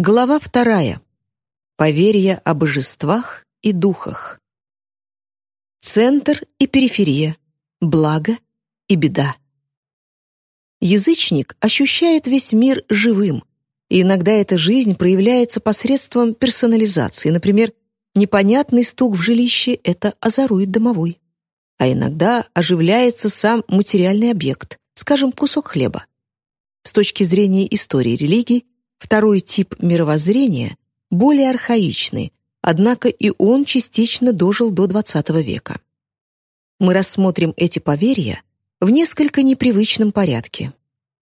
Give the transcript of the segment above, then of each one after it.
Глава вторая. Поверья о божествах и духах. Центр и периферия. Благо и беда. Язычник ощущает весь мир живым, и иногда эта жизнь проявляется посредством персонализации. Например, непонятный стук в жилище — это озорует домовой. А иногда оживляется сам материальный объект, скажем, кусок хлеба. С точки зрения истории религий, второй тип мировоззрения более архаичный, однако и он частично дожил до XX века. Мы рассмотрим эти поверья в несколько непривычном порядке.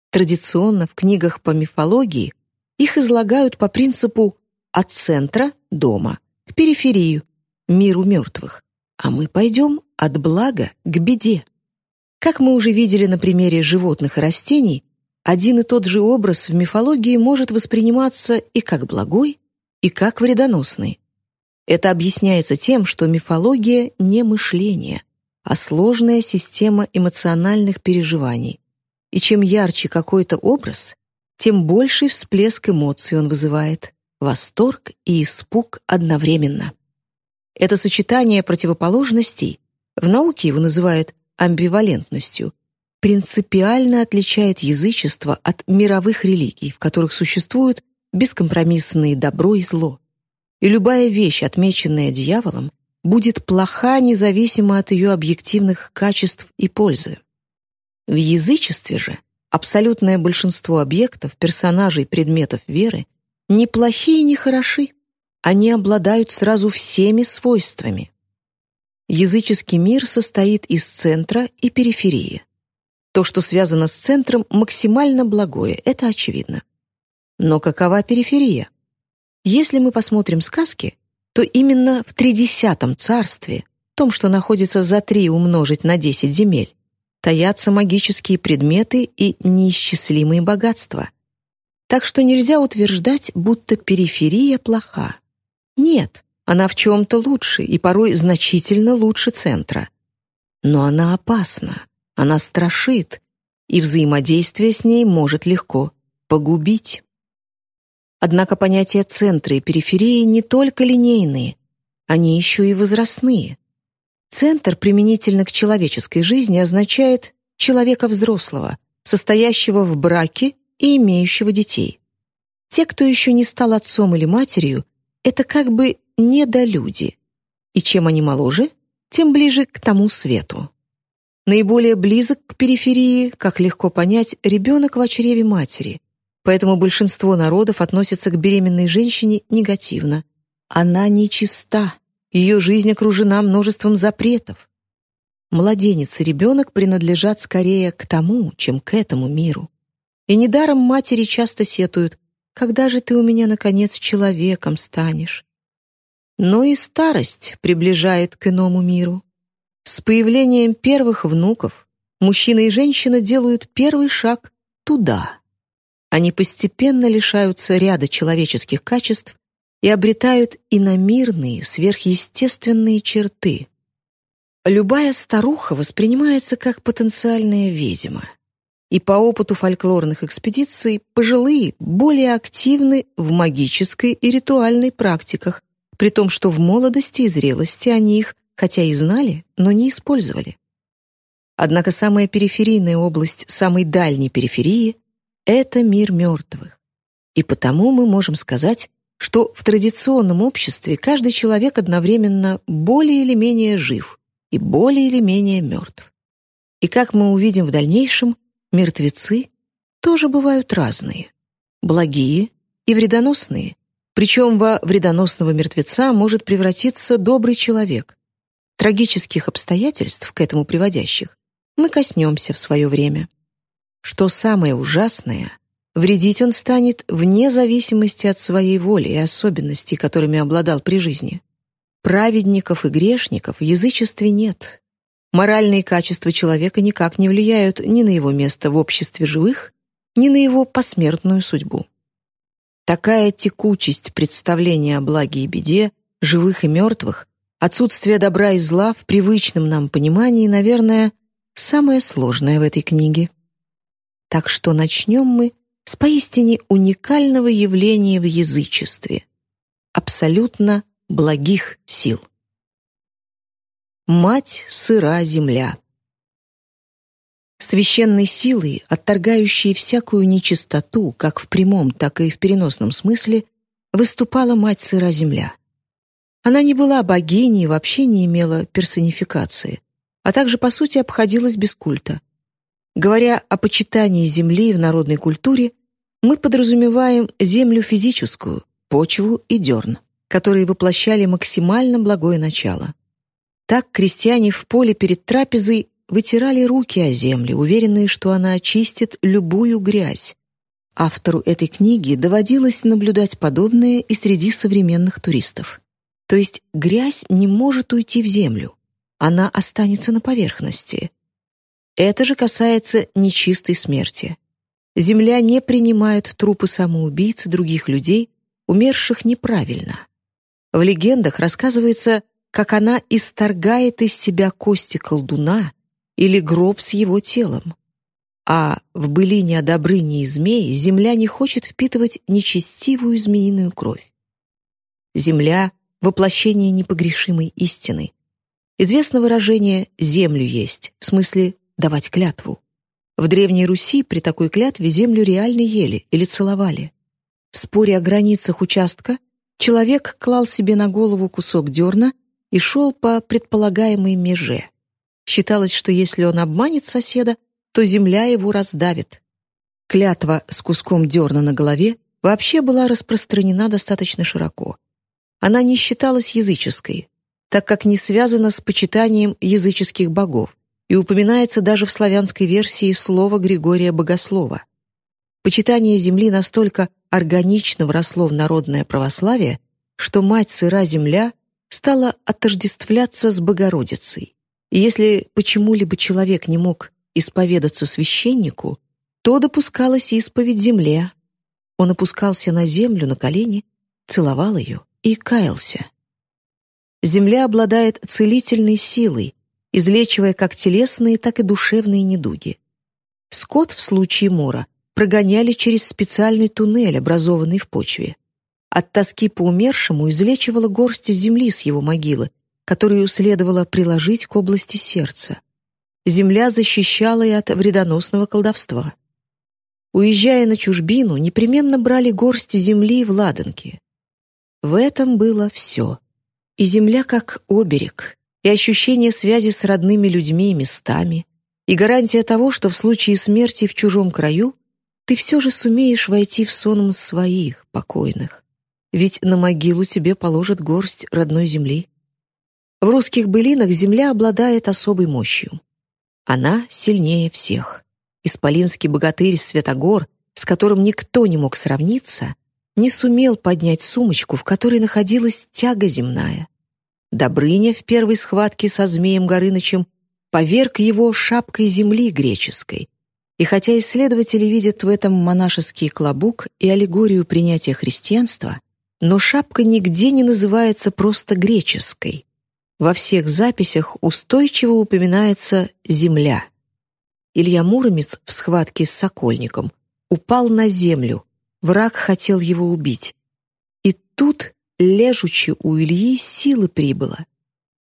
Традиционно в книгах по мифологии их излагают по принципу от центра — дома, к периферии — миру мертвых, а мы пойдем от блага к беде. Как мы уже видели на примере животных и растений, один и тот же образ в мифологии может восприниматься и как благой, и как вредоносный. Это объясняется тем, что мифология не мышление, а сложная система эмоциональных переживаний. И чем ярче какой-то образ, тем больший всплеск эмоций он вызывает, восторг и испуг одновременно. Это сочетание противоположностей, в науке его называют амбивалентностью, принципиально отличает язычество от мировых религий, в которых существуют бескомпромиссные добро и зло. И любая вещь, отмеченная дьяволом, будет плоха независимо от ее объективных качеств и пользы. В язычестве же Абсолютное большинство объектов, персонажей, предметов веры ни плохие, ни хороши. Они обладают сразу всеми свойствами. Языческий мир состоит из центра и периферии. То, что связано с центром, максимально благое, это очевидно. Но какова периферия? Если мы посмотрим сказки, то именно в тридесятом царстве, том, что находится за три умножить на десять земель, таятся магические предметы и неисчислимые богатства. Так что нельзя утверждать, будто периферия плоха. Нет, она в чем-то лучше и порой значительно лучше центра. Но она опасна, она страшит, и взаимодействие с ней может легко погубить. Однако понятия центра и периферии не только линейные, они еще и возрастные. Центр применительно к человеческой жизни означает человека взрослого, состоящего в браке и имеющего детей. Те, кто еще не стал отцом или матерью, это как бы недолюди. И чем они моложе, тем ближе к тому свету. Наиболее близок к периферии, как легко понять, ребенок в чреве матери. Поэтому большинство народов относятся к беременной женщине негативно. Она нечиста, ее жизнь окружена множеством запретов. Младенец и ребенок принадлежат скорее к тому, чем к этому миру. И недаром матери часто сетуют, когда же ты у меня, наконец, человеком станешь? Но и старость приближает к иному миру. С появлением первых внуков мужчина и женщина делают первый шаг туда. Они постепенно лишаются ряда человеческих качеств и обретают иномирные, сверхъестественные черты. Любая старуха воспринимается как потенциальная ведьма. И по опыту фольклорных экспедиций пожилые более активны в магической и ритуальной практиках, при том, что в молодости и зрелости они их, хотя и знали, но не использовали. Однако самая периферийная область самой дальней периферии — это мир мертвых. И потому мы можем сказать, что в традиционном обществе каждый человек одновременно более или менее жив и более или менее мертв. И как мы увидим в дальнейшем, мертвецы тоже бывают разные, благие и вредоносные, причем во вредоносного мертвеца может превратиться добрый человек. Трагических обстоятельств, к этому приводящих, мы коснемся в свое время. Что самое ужасное, Вредить он станет вне зависимости от своей воли и особенностей, которыми обладал при жизни. Праведников и грешников в язычестве нет. Моральные качества человека никак не влияют ни на его место в обществе живых, ни на его посмертную судьбу. Такая текучесть представления о благе и беде, живых и мертвых, отсутствие добра и зла в привычном нам понимании, наверное, самое сложное в этой книге. Так что начнем мы с поистине уникального явления в язычестве — абсолютно благих сил. Мать сыра земля. Священной силой, отторгающей всякую нечистоту, как в прямом, так и в переносном смысле, выступала мать сыра земля. Она не была богиней и вообще не имела персонификации, а также, по сути, обходилась без культа. Говоря о почитании земли в народной культуре, мы подразумеваем землю физическую, почву и дерн, которые воплощали максимально благое начало. Так крестьяне в поле перед трапезой вытирали руки о землю, уверенные, что она очистит любую грязь. Автору этой книги доводилось наблюдать подобное и среди современных туристов. То есть грязь не может уйти в землю, она останется на поверхности. Это же касается нечистой смерти. Земля не принимает трупы самоубийц других людей, умерших неправильно. В легендах рассказывается как она исторгает из себя кости колдуна или гроб с его телом. А в былине о Добрыне и змее земля не хочет впитывать нечестивую змеиную кровь. Земля — воплощение непогрешимой истины. Известно выражение «землю есть», в смысле «давать клятву». В Древней Руси при такой клятве землю реально ели или целовали. В споре о границах участка человек клал себе на голову кусок дерна и шел по предполагаемой меже. Считалось, что если он обманет соседа, то земля его раздавит. Клятва с куском дерна на голове вообще была распространена достаточно широко. Она не считалась языческой, так как не связана с почитанием языческих богов и упоминается даже в славянской версии слова Григория Богослова. Почитание земли настолько органично вросло в народное православие, что мать сыра земля стала отождествляться с Богородицей. И если почему-либо человек не мог исповедаться священнику, то допускалась исповедь земле. Он опускался на землю на колени, целовал ее и каялся. Земля обладает целительной силой, излечивая как телесные, так и душевные недуги. Скот в случае мора прогоняли через специальный туннель, образованный в почве. От тоски по умершему излечивала горсть земли с его могилы, которую следовало приложить к области сердца. Земля защищала и от вредоносного колдовства. Уезжая на чужбину, непременно брали горсть земли в ладанки. В этом было все. И земля как оберег, и ощущение связи с родными людьми и местами, и гарантия того, что в случае смерти в чужом краю ты все же сумеешь войти в сон своих покойных ведь на могилу тебе положат горсть родной земли. В русских былинах земля обладает особой мощью. Она сильнее всех. Исполинский богатырь Святогор, с которым никто не мог сравниться, не сумел поднять сумочку, в которой находилась тяга земная. Добрыня в первой схватке со змеем Горынычем поверг его шапкой земли греческой. И хотя исследователи видят в этом монашеский клобук и аллегорию принятия христианства, но шапка нигде не называется просто греческой. Во всех записях устойчиво упоминается «земля». Илья Муромец в схватке с Сокольником упал на землю, враг хотел его убить. И тут, лежучи у Ильи, силы прибыло.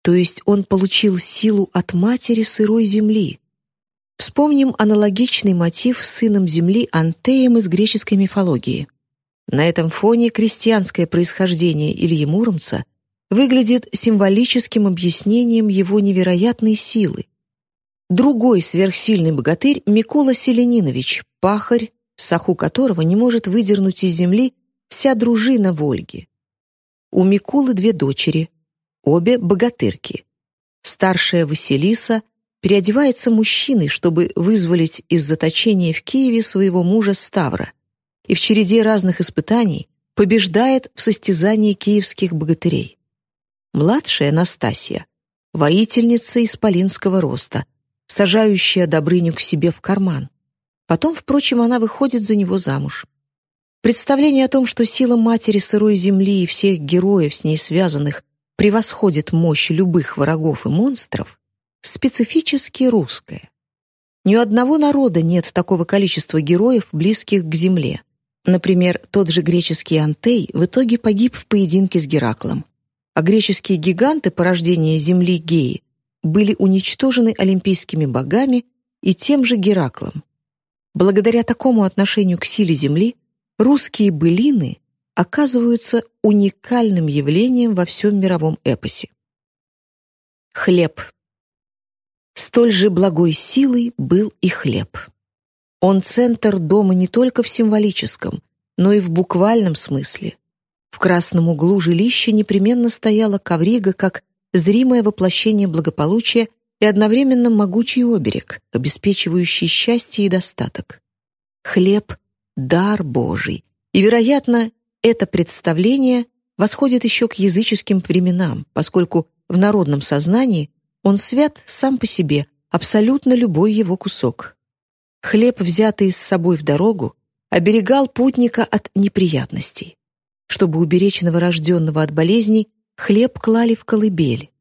То есть он получил силу от матери сырой земли. Вспомним аналогичный мотив с сыном земли Антеем из греческой мифологии. На этом фоне крестьянское происхождение Ильи Муромца выглядит символическим объяснением его невероятной силы. Другой сверхсильный богатырь Микола Селенинович, пахарь, саху которого не может выдернуть из земли вся дружина Вольги. У Миколы две дочери, обе богатырки. Старшая Василиса переодевается мужчиной, чтобы вызволить из заточения в Киеве своего мужа Ставра и в череде разных испытаний побеждает в состязании киевских богатырей. Младшая Настасья — воительница исполинского роста, сажающая Добрыню к себе в карман. Потом, впрочем, она выходит за него замуж. Представление о том, что сила матери сырой земли и всех героев с ней связанных превосходит мощь любых врагов и монстров, специфически русское. Ни у одного народа нет такого количества героев, близких к земле. Например, тот же греческий Антей в итоге погиб в поединке с Гераклом. А греческие гиганты порождения земли Геи были уничтожены олимпийскими богами и тем же Гераклом. Благодаря такому отношению к силе Земли русские былины оказываются уникальным явлением во всем мировом эпосе. Хлеб. Столь же благой силой был и хлеб. Он центр дома не только в символическом, но и в буквальном смысле. В красном углу жилища непременно стояла коврига как зримое воплощение благополучия и одновременно могучий оберег, обеспечивающий счастье и достаток. Хлеб — дар Божий, и, вероятно, это представление восходит еще к языческим временам, поскольку в народном сознании он свят сам по себе, абсолютно любой его кусок. Хлеб, взятый с собой в дорогу, оберегал путника от неприятностей. Чтобы уберечь новорожденного от болезней, хлеб клали в колыбель.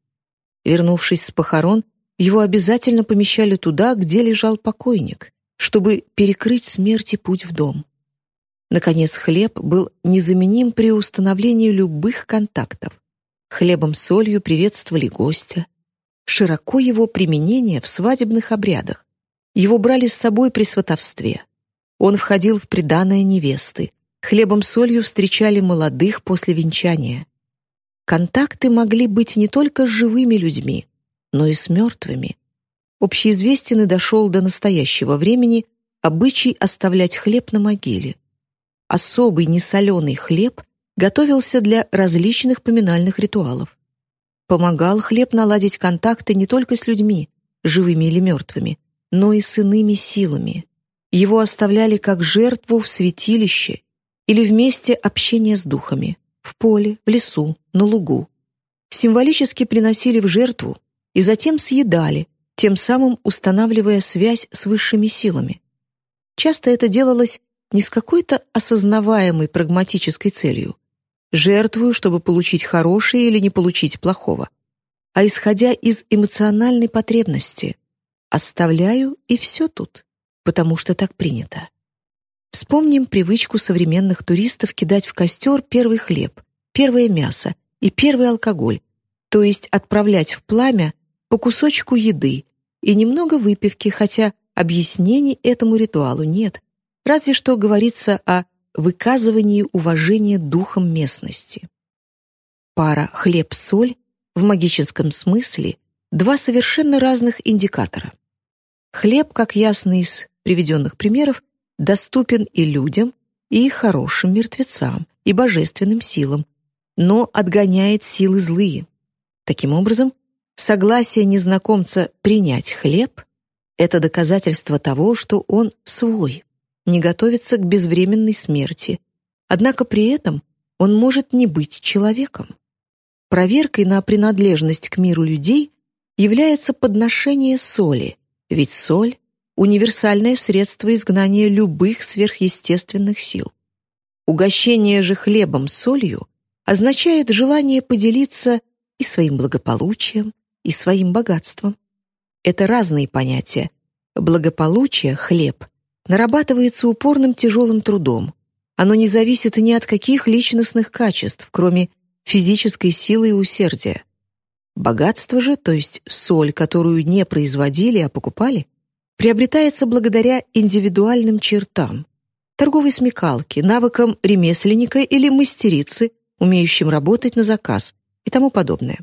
Вернувшись с похорон, его обязательно помещали туда, где лежал покойник, чтобы перекрыть смерти путь в дом. Наконец, хлеб был незаменим при установлении любых контактов. Хлебом-солью приветствовали гостя. Широко его применение в свадебных обрядах. Его брали с собой при сватовстве. Он входил в приданое невесты. Хлебом-солью встречали молодых после венчания. Контакты могли быть не только с живыми людьми, но и с мертвыми. Общеизвестен и дошел до настоящего времени обычай оставлять хлеб на могиле — особый несоленый хлеб готовился для различных поминальных ритуалов. Помогал хлеб наладить контакты не только с людьми, живыми или мертвыми, но и с иными силами. Его оставляли как жертву в святилище или в месте общения с духами, в поле, в лесу, на лугу. Символически приносили в жертву и затем съедали, тем самым устанавливая связь с высшими силами. Часто это делалось не с какой-то осознаваемой прагматической целью. Жертвую, чтобы получить хорошее или не получить плохого. А исходя из эмоциональной потребности. Оставляю, и все тут, потому что так принято. Вспомним привычку современных туристов кидать в костер первый хлеб, первое мясо и первый алкоголь, то есть отправлять в пламя по кусочку еды и немного выпивки, хотя объяснений этому ритуалу нет, разве что говорится о выказывании уважения духом местности. Пара хлеб-соль в магическом смысле два совершенно разных индикатора. Хлеб, как ясно из приведенных примеров, доступен и людям, и хорошим мертвецам, и божественным силам, но отгоняет силы злые. Таким образом, согласие незнакомца принять хлеб — это доказательство того, что он свой, не готовится к безвременной смерти, однако при этом он может не быть человеком. Проверкой на принадлежность к миру людей является подношение соли, ведь соль — универсальное средство изгнания любых сверхъестественных сил. Угощение же хлебом солью означает желание поделиться и своим благополучием, и своим богатством. Это разные понятия. Благополучие — хлеб — нарабатывается упорным тяжелым трудом. Оно не зависит ни от каких личностных качеств, кроме физической силы и усердия. Богатство же, то есть соль, которую не производили, а покупали, приобретается благодаря индивидуальным чертам, торговой смекалке, навыкам ремесленника или мастерицы, умеющим работать на заказ и тому подобное.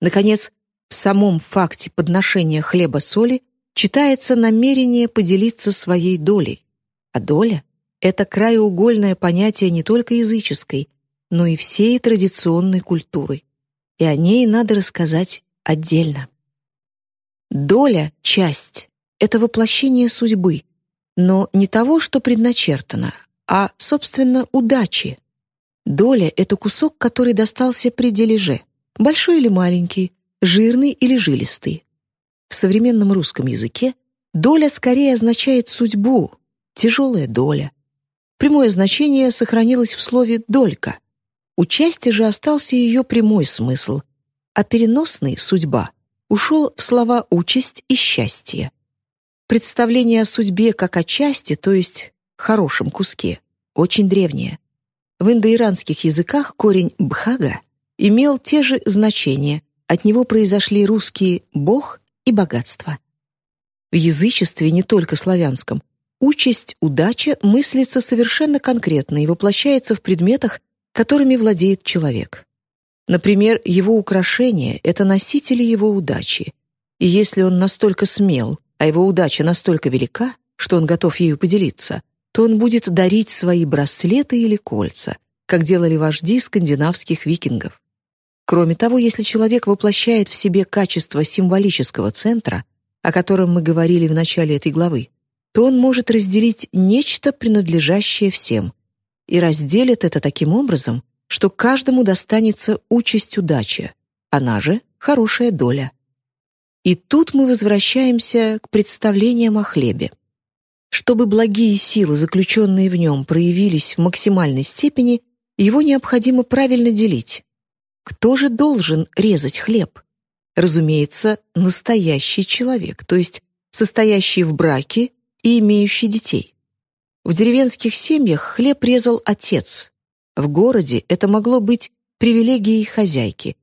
Наконец, в самом факте подношения хлеба-соли читается намерение поделиться своей долей. А доля — это краеугольное понятие не только языческой, но и всей традиционной культуры. И о ней надо рассказать отдельно. Доля — часть, это воплощение судьбы, но не того, что предначертано, а, собственно, удачи. Доля — это кусок, который достался при дележе, большой или маленький, жирный или жилистый. В современном русском языке доля скорее означает судьбу, тяжелая доля. Прямое значение сохранилось в слове «долька». У части же остался ее прямой смысл, а переносный — судьба — ушел в слова «участь» и «счастье». представление о судьбе как о части, то есть хорошем куске, очень древнее. В индоиранских языках корень «бхага» имел те же значения, от него произошли русские «бог» и «богатство». В язычестве, не только славянском, участь удача мыслится совершенно конкретно и воплощается в предметах, которыми владеет человек. Например, его украшения — это носители его удачи. И если он настолько смел, а его удача настолько велика, что он готов ею поделиться, то он будет дарить свои браслеты или кольца, как делали вожди скандинавских викингов. Кроме того, если человек воплощает в себе качество символического центра, о котором мы говорили в начале этой главы, то он может разделить нечто, принадлежащее всем, и разделит это таким образом, что каждому достанется участь удачи, она же хорошая доля. И тут мы возвращаемся к представлениям о хлебе. Чтобы благие силы, заключенные в нем, проявились в максимальной степени, его необходимо правильно делить. Кто же должен резать хлеб? Разумеется, настоящий человек, то есть состоящий в браке и имеющий детей. В деревенских семьях хлеб резал отец. В городе это могло быть привилегией хозяйки,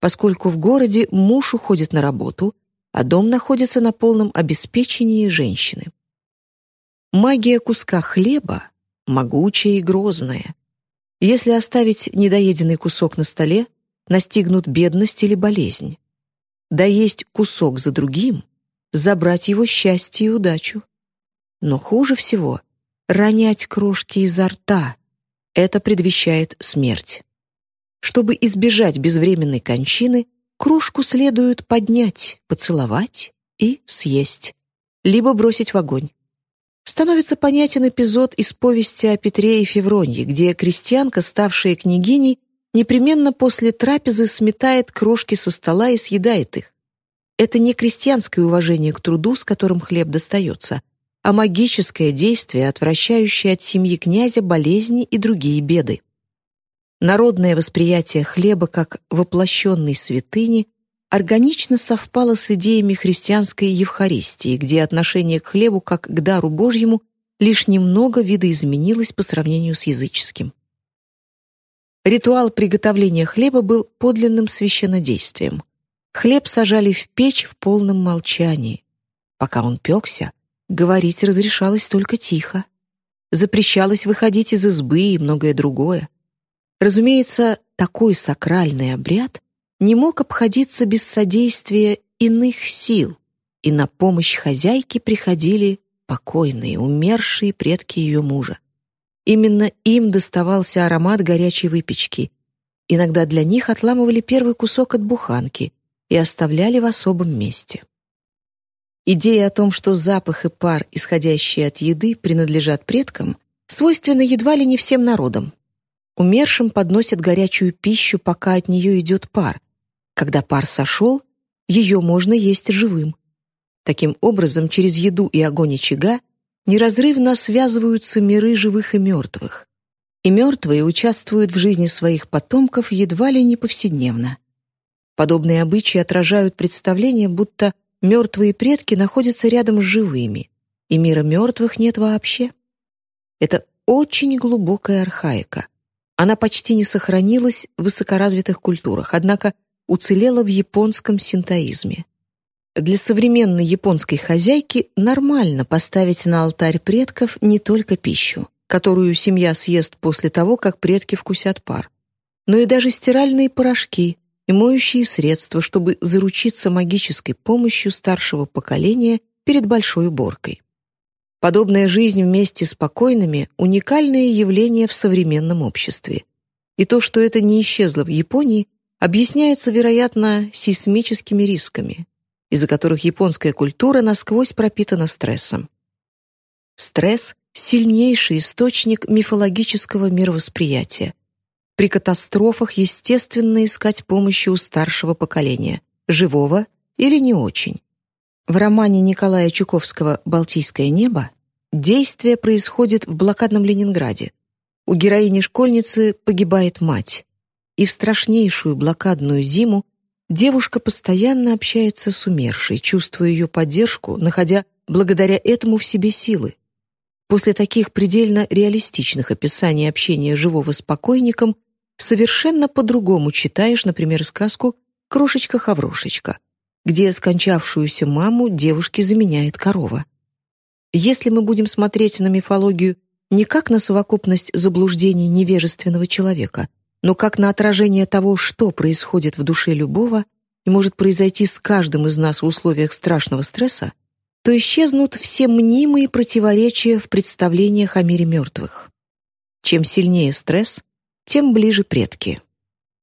поскольку в городе муж уходит на работу, а дом находится на полном обеспечении женщины. Магия куска хлеба могучая и грозная. Если оставить недоеденный кусок на столе, настигнут бедность или болезнь. Да есть кусок за другим, забрать его счастье и удачу. Но хуже всего — ронять крошки изо рта. Это предвещает смерть. Чтобы избежать безвременной кончины, кружку следует поднять, поцеловать и съесть, либо бросить в огонь становится понятен эпизод из повести о Петре и Февронье, где крестьянка, ставшая княгиней, непременно после трапезы сметает крошки со стола и съедает их. Это не крестьянское уважение к труду, с которым хлеб достается, а магическое действие, отвращающее от семьи князя болезни и другие беды. Народное восприятие хлеба как воплощенной святыни органично совпало с идеями христианской Евхаристии, где отношение к хлебу как к дару Божьему лишь немного видоизменилось по сравнению с языческим. Ритуал приготовления хлеба был подлинным священнодействием. Хлеб сажали в печь в полном молчании. Пока он пекся, говорить разрешалось только тихо. Запрещалось выходить из избы и многое другое. Разумеется, такой сакральный обряд не мог обходиться без содействия иных сил, и на помощь хозяйке приходили покойные, умершие предки ее мужа. Именно им доставался аромат горячей выпечки. Иногда для них отламывали первый кусок от буханки и оставляли в особом месте. Идея о том, что запах и пар, исходящие от еды, принадлежат предкам, свойственна едва ли не всем народам. Умершим подносят горячую пищу, пока от нее идет пар, когда пар сошел, ее можно есть живым. Таким образом, через еду и огонь очага неразрывно связываются миры живых и мертвых. И мертвые участвуют в жизни своих потомков едва ли не повседневно. Подобные обычаи отражают представление, будто мертвые предки находятся рядом с живыми, и мира мертвых нет вообще. Это очень глубокая архаика. Она почти не сохранилась в высокоразвитых культурах, однако уцелела в японском синтоизме. Для современной японской хозяйки нормально поставить на алтарь предков не только пищу, которую семья съест после того, как предки вкусят пар, но и даже стиральные порошки и моющие средства, чтобы заручиться магической помощью старшего поколения перед большой уборкой. Подобная жизнь вместе с покойными — уникальное явление в современном обществе. И то, что это не исчезло в Японии, объясняется, вероятно, сейсмическими рисками, из-за которых японская культура насквозь пропитана стрессом. Стресс — сильнейший источник мифологического мировосприятия. При катастрофах естественно искать помощи у старшего поколения, живого или не очень. В романе Николая Чуковского «Балтийское небо» действие происходит в блокадном Ленинграде. У героини-школьницы погибает мать и в страшнейшую блокадную зиму девушка постоянно общается с умершей, чувствуя ее поддержку, находя благодаря этому в себе силы. После таких предельно реалистичных описаний общения живого с покойником совершенно по-другому читаешь, например, сказку «Крошечка-хаврошечка», где скончавшуюся маму девушке заменяет корова. Если мы будем смотреть на мифологию не как на совокупность заблуждений невежественного человека, но как на отражение того, что происходит в душе любого и может произойти с каждым из нас в условиях страшного стресса, то исчезнут все мнимые противоречия в представлениях о мире мертвых. Чем сильнее стресс, тем ближе предки.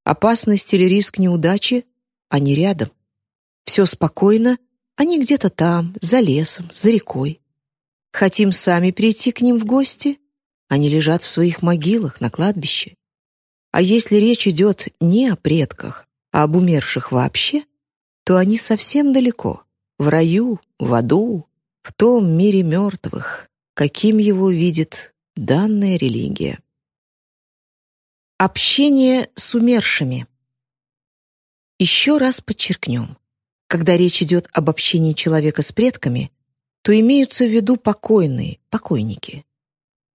Опасность или риск неудачи — они рядом. Все спокойно, они где-то там, за лесом, за рекой. Хотим сами прийти к ним в гости? Они лежат в своих могилах на кладбище. А если речь идет не о предках, а об умерших вообще, то они совсем далеко, в раю, в аду, в том мире мертвых, каким его видит данная религия. Общение с умершими. Еще раз подчеркнем. Когда речь идет об общении человека с предками, то имеются в виду покойные, покойники.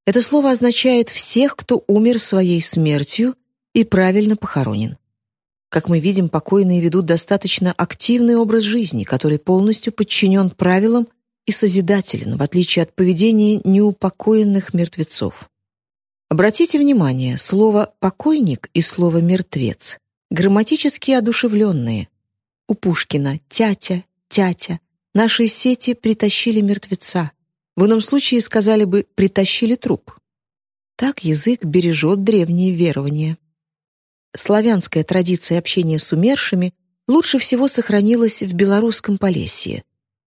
Это слово означает всех, кто умер своей смертью и правильно похоронен. Как мы видим, покойные ведут достаточно активный образ жизни, который полностью подчинен правилам и созидателен, в отличие от поведения неупокоенных мертвецов. Обратите внимание, слово «покойник» и слово «мертвец» грамматически одушевленные. У Пушкина «тятя», «тятя», Наши сети притащили мертвеца. В ином случае сказали бы «притащили труп». Так язык бережет древние верования. Славянская традиция общения с умершими лучше всего сохранилась в белорусском Полесье.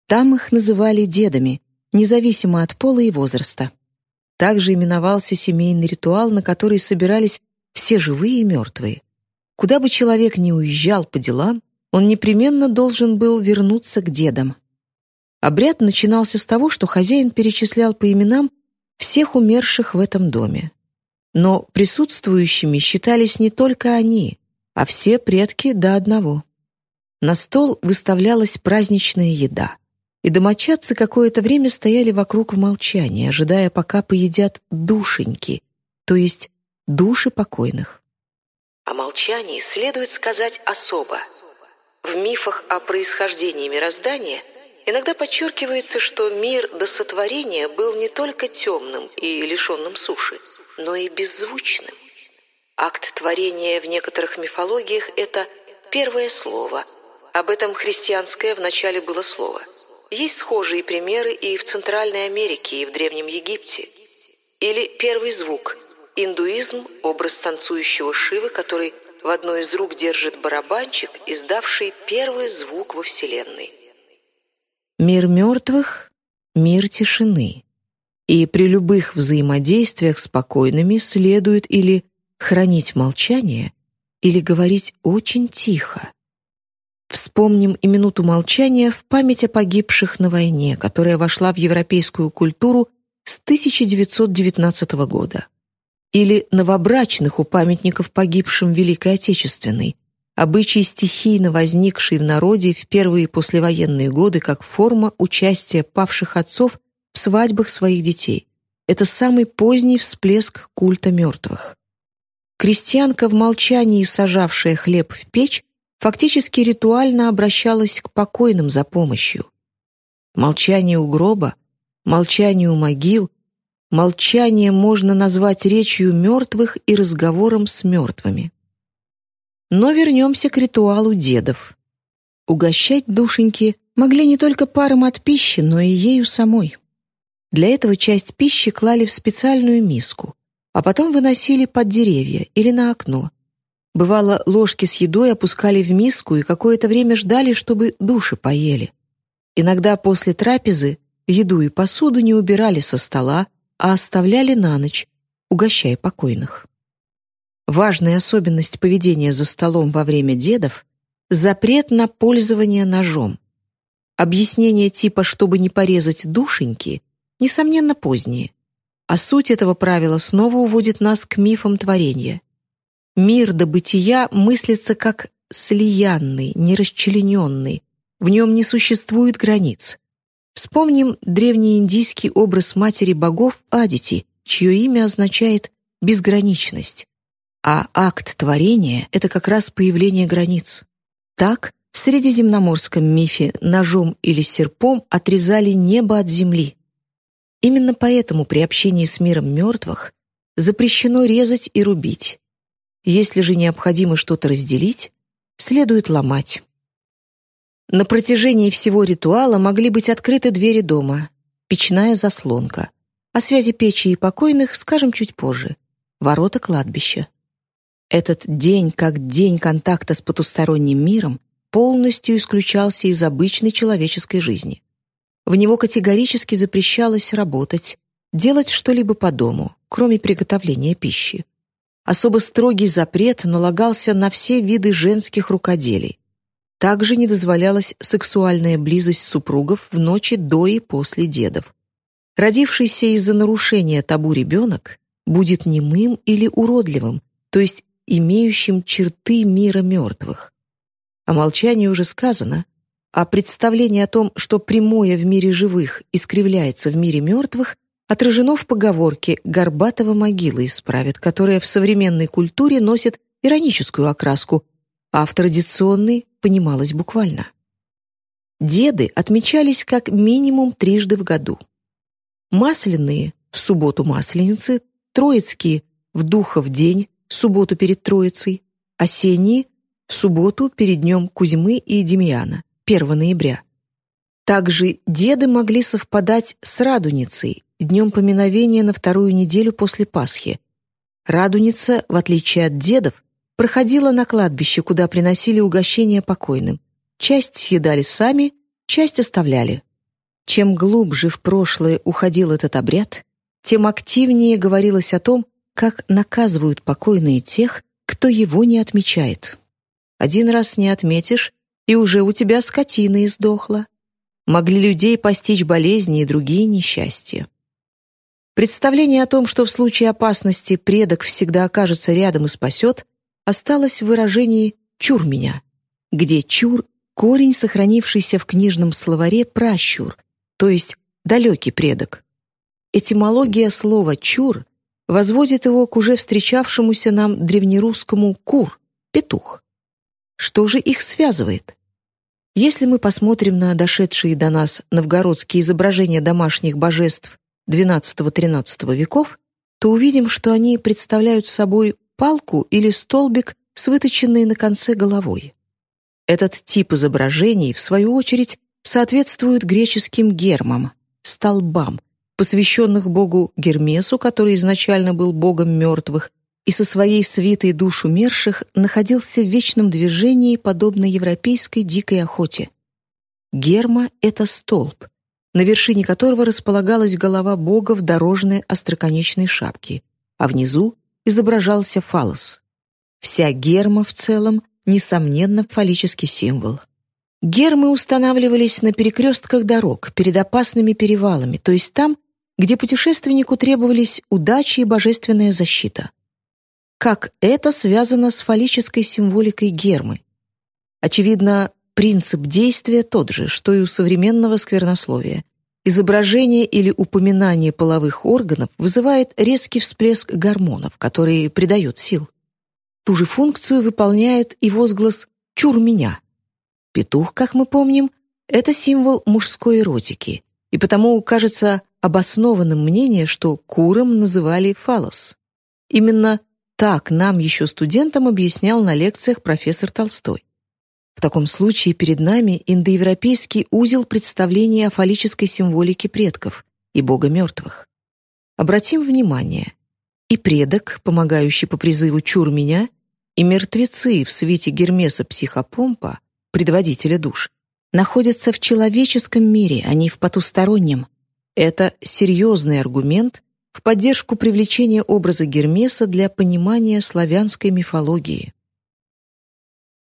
Там их называли дедами, независимо от пола и возраста. Также именовался семейный ритуал, на который собирались все живые и мертвые. Куда бы человек ни уезжал по делам, он непременно должен был вернуться к дедам. Обряд начинался с того, что хозяин перечислял по именам всех умерших в этом доме. Но присутствующими считались не только они, а все предки до одного. На стол выставлялась праздничная еда, и домочадцы какое-то время стояли вокруг в молчании, ожидая, пока поедят душеньки, то есть души покойных. О молчании следует сказать особо. В мифах о происхождении мироздания – Иногда подчеркивается, что мир до сотворения был не только темным и лишенным суши, но и беззвучным. Акт творения в некоторых мифологиях – это первое слово. Об этом христианское вначале было слово. Есть схожие примеры и в Центральной Америке, и в Древнем Египте. Или первый звук – индуизм, образ танцующего Шивы, который в одной из рук держит барабанчик, издавший первый звук во Вселенной. Мир мертвых — мир тишины. И при любых взаимодействиях с покойными следует или хранить молчание, или говорить очень тихо. Вспомним и минуту молчания в память о погибших на войне, которая вошла в европейскую культуру с 1919 года. Или новобрачных у памятников погибшим Великой Отечественной, обычай стихийно возникший в народе в первые послевоенные годы как форма участия павших отцов в свадьбах своих детей. Это самый поздний всплеск культа мертвых. Крестьянка в молчании, сажавшая хлеб в печь, фактически ритуально обращалась к покойным за помощью. Молчание у гроба, молчание у могил, молчание можно назвать речью мертвых и разговором с мертвыми. Но вернемся к ритуалу дедов. Угощать душеньки могли не только паром от пищи, но и ею самой. Для этого часть пищи клали в специальную миску, а потом выносили под деревья или на окно. Бывало, ложки с едой опускали в миску и какое-то время ждали, чтобы души поели. Иногда после трапезы еду и посуду не убирали со стола, а оставляли на ночь, угощая покойных. Важная особенность поведения за столом во время дедов — запрет на пользование ножом. Объяснение типа «чтобы не порезать душеньки» несомненно поздние, а суть этого правила снова уводит нас к мифам творения. Мир до бытия мыслится как слиянный, нерасчлененный, в нем не существует границ. Вспомним древнеиндийский образ матери богов Адити, чье имя означает «безграничность». А акт творения — это как раз появление границ. Так, в средиземноморском мифе ножом или серпом отрезали небо от земли. Именно поэтому при общении с миром мертвых запрещено резать и рубить. Если же необходимо что-то разделить, следует ломать. На протяжении всего ритуала могли быть открыты двери дома, печная заслонка. О связи печи и покойных скажем чуть позже. Ворота кладбища. Этот день, как день контакта с потусторонним миром, полностью исключался из обычной человеческой жизни. В него категорически запрещалось работать, делать что-либо по дому, кроме приготовления пищи. Особо строгий запрет налагался на все виды женских рукоделий. Также не дозволялась сексуальная близость супругов в ночи до и после дедов. Родившийся из-за нарушения табу ребенок будет немым или уродливым, то есть имеющим черты мира мертвых. О молчании уже сказано, а представление о том, что прямое в мире живых искривляется в мире мертвых, отражено в поговорке «Горбатого могила исправят», которая в современной культуре носит ироническую окраску, а в традиционной понималась буквально. Деды отмечались как минимум трижды в году. Масляные — в субботу Масленицы, Троицкие — в Духов день, субботу перед Троицей, осенние — в субботу перед днем Кузьмы и Демьяна, 1 ноября. Также деды могли совпадать с Радуницей, днем поминовения на вторую неделю после Пасхи. Радуница, в отличие от дедов, проходила на кладбище, куда приносили угощения покойным. Часть съедали сами, часть оставляли. Чем глубже в прошлое уходил этот обряд, тем активнее говорилось о том, как наказывают покойные тех, кто его не отмечает. Один раз не отметишь, и уже у тебя скотина издохла. Могли людей постичь болезни и другие несчастья. Представление о том, что в случае опасности предок всегда окажется рядом и спасет, осталось в выражении «чур меня», где «чур» — корень, сохранившийся в книжном словаре «пращур», то есть «далекий предок». Этимология слова «чур» возводит его к уже встречавшемуся нам древнерусскому «кур» — петух. Что же их связывает? Если мы посмотрим на дошедшие до нас новгородские изображения домашних божеств XII-XIII веков, то увидим, что они представляют собой палку или столбик с выточенной на конце головой. Этот тип изображений, в свою очередь, соответствует греческим гермам, столбам, посвященных богу Гермесу, который изначально был богом мертвых, и со своей свитой душ умерших находился в вечном движении, подобно европейской дикой охоте. Герма — это столб, на вершине которого располагалась голова бога в дорожной остроконечной шапке, а внизу изображался фалос. Вся герма в целом, несомненно, фаллический символ. Гермы устанавливались на перекрестках дорог, перед опасными перевалами, то есть там, где путешественнику требовались удача и божественная защита. Как это связано с фаллической символикой гермы? Очевидно, принцип действия тот же, что и у современного сквернословия. Изображение или упоминание половых органов вызывает резкий всплеск гормонов, который придает сил. Ту же функцию выполняет и возглас «чур меня». Петух, как мы помним, это символ мужской эротики, и потому кажется обоснованным мнение, что куром называли фалос. Именно так нам еще студентам объяснял на лекциях профессор Толстой. В таком случае перед нами индоевропейский узел представления о фаллической символике предков и бога мертвых. Обратим внимание, и предок, помогающий по призыву «чур меня», и мертвецы в свете Гермеса Психопомпа, предводителя душ, находятся в человеческом мире, а не в потустороннем. Это серьезный аргумент в поддержку привлечения образа Гермеса для понимания славянской мифологии.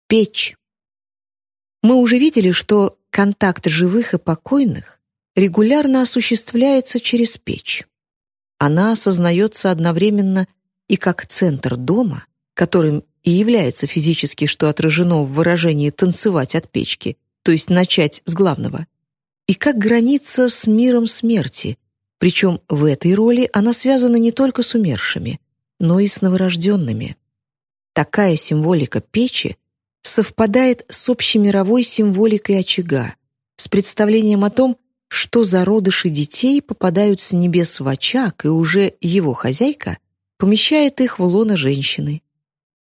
Печь. Мы уже видели, что контакт живых и покойных регулярно осуществляется через печь. Она осознается одновременно и как центр дома, которым и является физически, что отражено в выражении «танцевать от печки», то есть начать с главного, и как граница с миром смерти, причем в этой роли она связана не только с умершими, но и с новорожденными. Такая символика печи совпадает с общемировой символикой очага, с представлением о том, что зародыши детей попадают с небес в очаг, и уже его хозяйка помещает их в лоно женщины,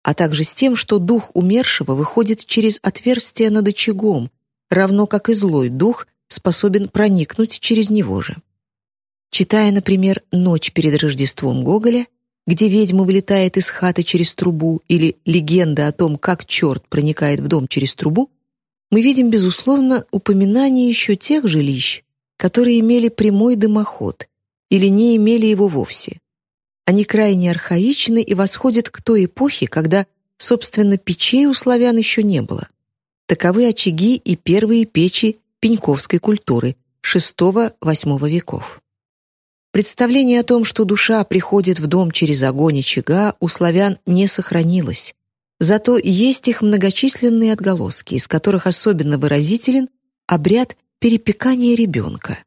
а также с тем, что дух умершего выходит через отверстие над очагом, равно как и злой дух способен проникнуть через него же. Читая, например, «Ночь перед Рождеством» Гоголя, где ведьма вылетает из хаты через трубу, или легенда о том, как черт проникает в дом через трубу, мы видим, безусловно, упоминание еще тех жилищ, которые имели прямой дымоход или не имели его вовсе. Они крайне архаичны и восходят к той эпохе, когда, собственно, печей у славян еще не было. Таковы очаги и первые печи пеньковской культуры VI-VIII веков. Представление о том, что душа приходит в дом через огонь очага, у славян не сохранилось. Зато есть их многочисленные отголоски, из которых особенно выразителен обряд перепекания ребенка.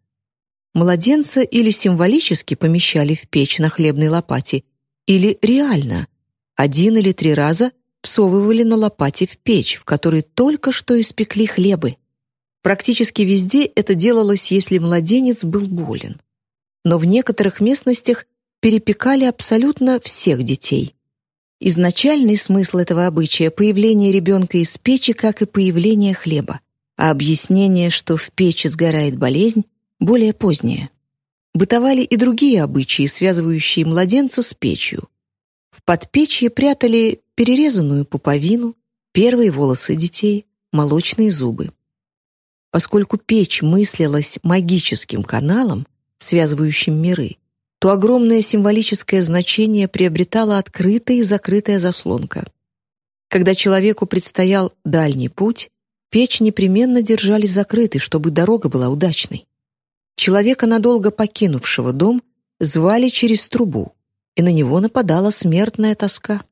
Младенца или символически помещали в печь на хлебной лопате, или реально, один или три раза всовывали на лопате в печь, в которой только что испекли хлебы. Практически везде это делалось, если младенец был болен. Но в некоторых местностях перепекали абсолютно всех детей. Изначальный смысл этого обычая — появление ребенка из печи, как и появление хлеба, а объяснение, что в печи сгорает болезнь, более позднее. Бытовали и другие обычаи, связывающие младенца с печью. В подпечье прятали перерезанную пуповину, первые волосы детей, молочные зубы. Поскольку печь мыслилась магическим каналом, связывающим миры, то огромное символическое значение приобретала открытая и закрытая заслонка. Когда человеку предстоял дальний путь, печь непременно держали закрытой, чтобы дорога была удачной. Человека, надолго покинувшего дом, звали через трубу, и на него нападала смертная тоска.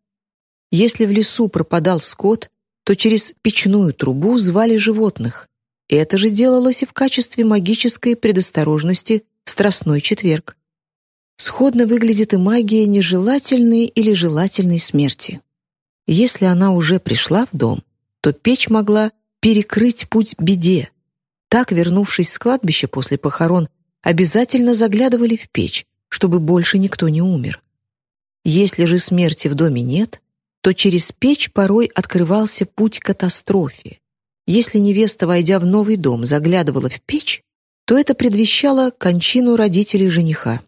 Если в лесу пропадал скот, то через печную трубу звали животных, это же делалось и в качестве магической предосторожности Страстной четверг. Сходно выглядит и магия нежелательной или желательной смерти. Если она уже пришла в дом, то печь могла перекрыть путь беде. Так, вернувшись с кладбища после похорон, обязательно заглядывали в печь, чтобы больше никто не умер. Если же смерти в доме нет, то через печь порой открывался путь катастрофе, если невеста, войдя в новый дом, заглядывала в печь, то это предвещало кончину родителей жениха.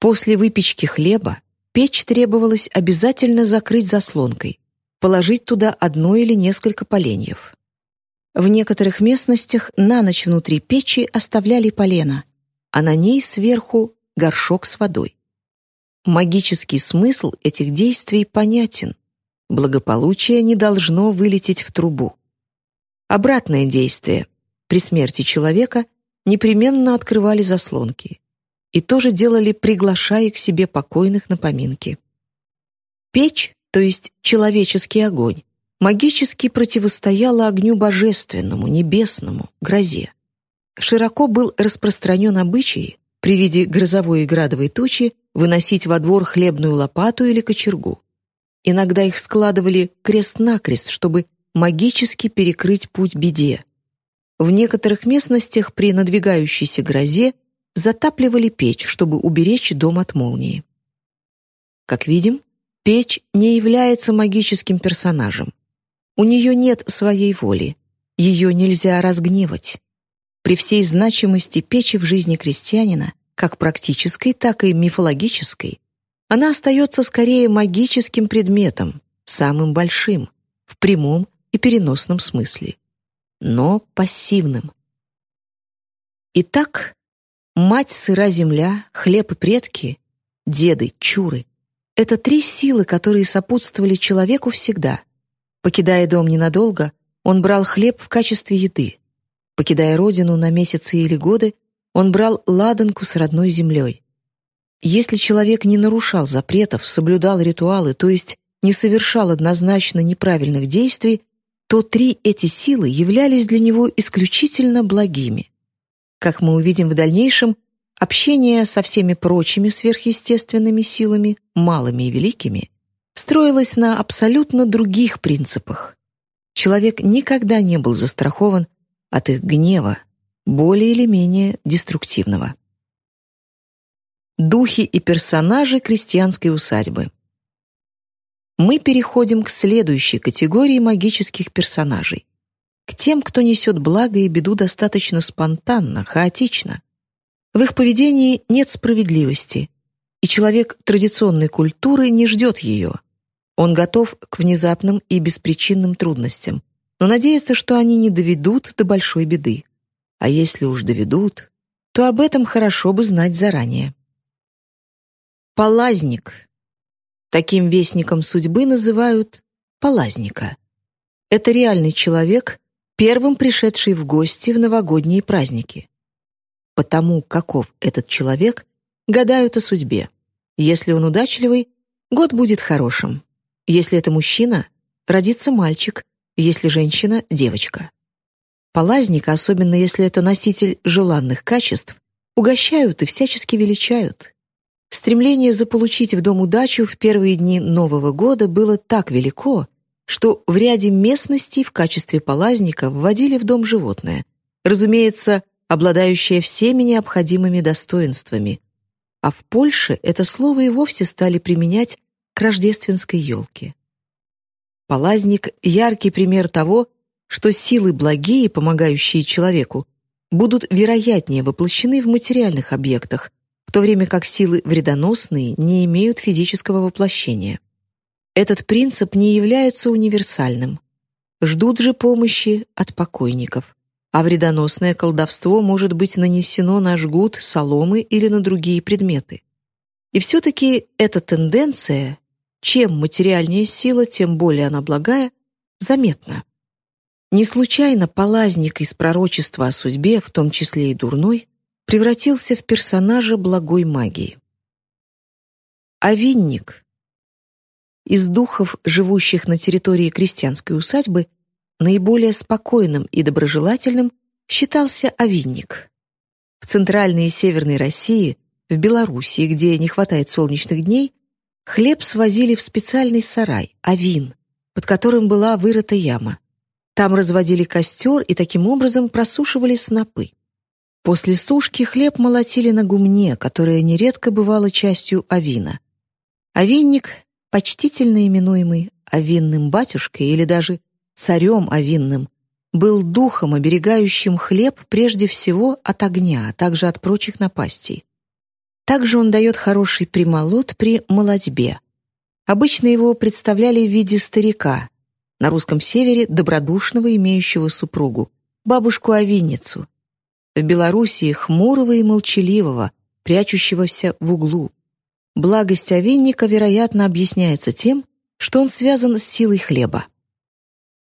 После выпечки хлеба печь требовалось обязательно закрыть заслонкой, положить туда одно или несколько поленьев. В некоторых местностях на ночь внутри печи оставляли полено, а на ней сверху горшок с водой. Магический смысл этих действий понятен. Благополучие не должно вылететь в трубу. Обратное действие. При смерти человека непременно открывали заслонки. И тоже делали, приглашая к себе покойных на поминки. Печь, то есть человеческий огонь, магически противостояла огню божественному, небесному, грозе. Широко был распространен обычай при виде грозовой и градовой тучи выносить во двор хлебную лопату или кочергу. Иногда их складывали крест-накрест, чтобы магически перекрыть путь беде. В некоторых местностях при надвигающейся грозе затапливали печь, чтобы уберечь дом от молнии. Как видим, печь не является магическим персонажем. У нее нет своей воли, ее нельзя разгневать. При всей значимости печи в жизни крестьянина, как практической, так и мифологической, она остается скорее магическим предметом, самым большим, в прямом и переносном смысле, но пассивным. Итак, мать сыра земля, хлеб и предки, деды, чуры — это три силы, которые сопутствовали человеку всегда. Покидая дом ненадолго, он брал хлеб в качестве еды. Покидая родину на месяцы или годы, он брал ладанку с родной землей. Если человек не нарушал запретов, соблюдал ритуалы, то есть не совершал однозначно неправильных действий, то три эти силы являлись для него исключительно благими. Как мы увидим в дальнейшем, общение со всеми прочими сверхъестественными силами, малыми и великими, строилось на абсолютно других принципах. Человек никогда не был застрахован от их гнева, более или менее деструктивного. Духи и персонажи крестьянской усадьбы Мы переходим к следующей категории магических персонажей к тем, кто несет благо и беду достаточно спонтанно, хаотично. В их поведении нет справедливости, и человек традиционной культуры не ждет ее. Он готов к внезапным и беспричинным трудностям, но надеется, что они не доведут до большой беды. А если уж доведут, то об этом хорошо бы знать заранее. Полазник. Таким вестником судьбы называют полазника. Это реальный человек, первым пришедший в гости в новогодние праздники. Потому каков этот человек, гадают о судьбе. Если он удачливый, год будет хорошим. Если это мужчина, родится мальчик, если женщина — девочка. Полазника, особенно если это носитель желанных качеств, угощают и всячески величают. Стремление заполучить в дом удачу в первые дни Нового года было так велико, что в ряде местностей в качестве полазника вводили в дом животное, разумеется, обладающее всеми необходимыми достоинствами. А в Польше это слово и вовсе стали применять к рождественской елке. Полазник — яркий пример того, что силы благие, помогающие человеку, будут вероятнее воплощены в материальных объектах, в то время как силы вредоносные не имеют физического воплощения. Этот принцип не является универсальным. Ждут же помощи от покойников. А вредоносное колдовство может быть нанесено на жгут, соломы или на другие предметы. И все-таки эта тенденция, чем материальнее сила, тем более она благая, заметна. Не случайно полазник из пророчества о судьбе, в том числе и дурной, превратился в персонажа благой магии. Овинник из духов, живущих на территории крестьянской усадьбы, наиболее спокойным и доброжелательным считался овинник. В центральной и северной России, в Белоруссии, где не хватает солнечных дней, хлеб свозили в специальный сарай, овин, под которым была вырыта яма. Там разводили костер и таким образом просушивали снопы. После сушки хлеб молотили на гумне, которое нередко бывало частью овина. Овинник почтительно именуемый овинным батюшкой или даже царем овинным, был духом, оберегающим хлеб прежде всего от огня, а также от прочих напастей. Также он дает хороший примолот при молодьбе. Обычно его представляли в виде старика, на русском севере добродушного, имеющего супругу, бабушку-овинницу. В Белоруссии хмурого и молчаливого, прячущегося в углу. Благость овинника, вероятно, объясняется тем, что он связан с силой хлеба.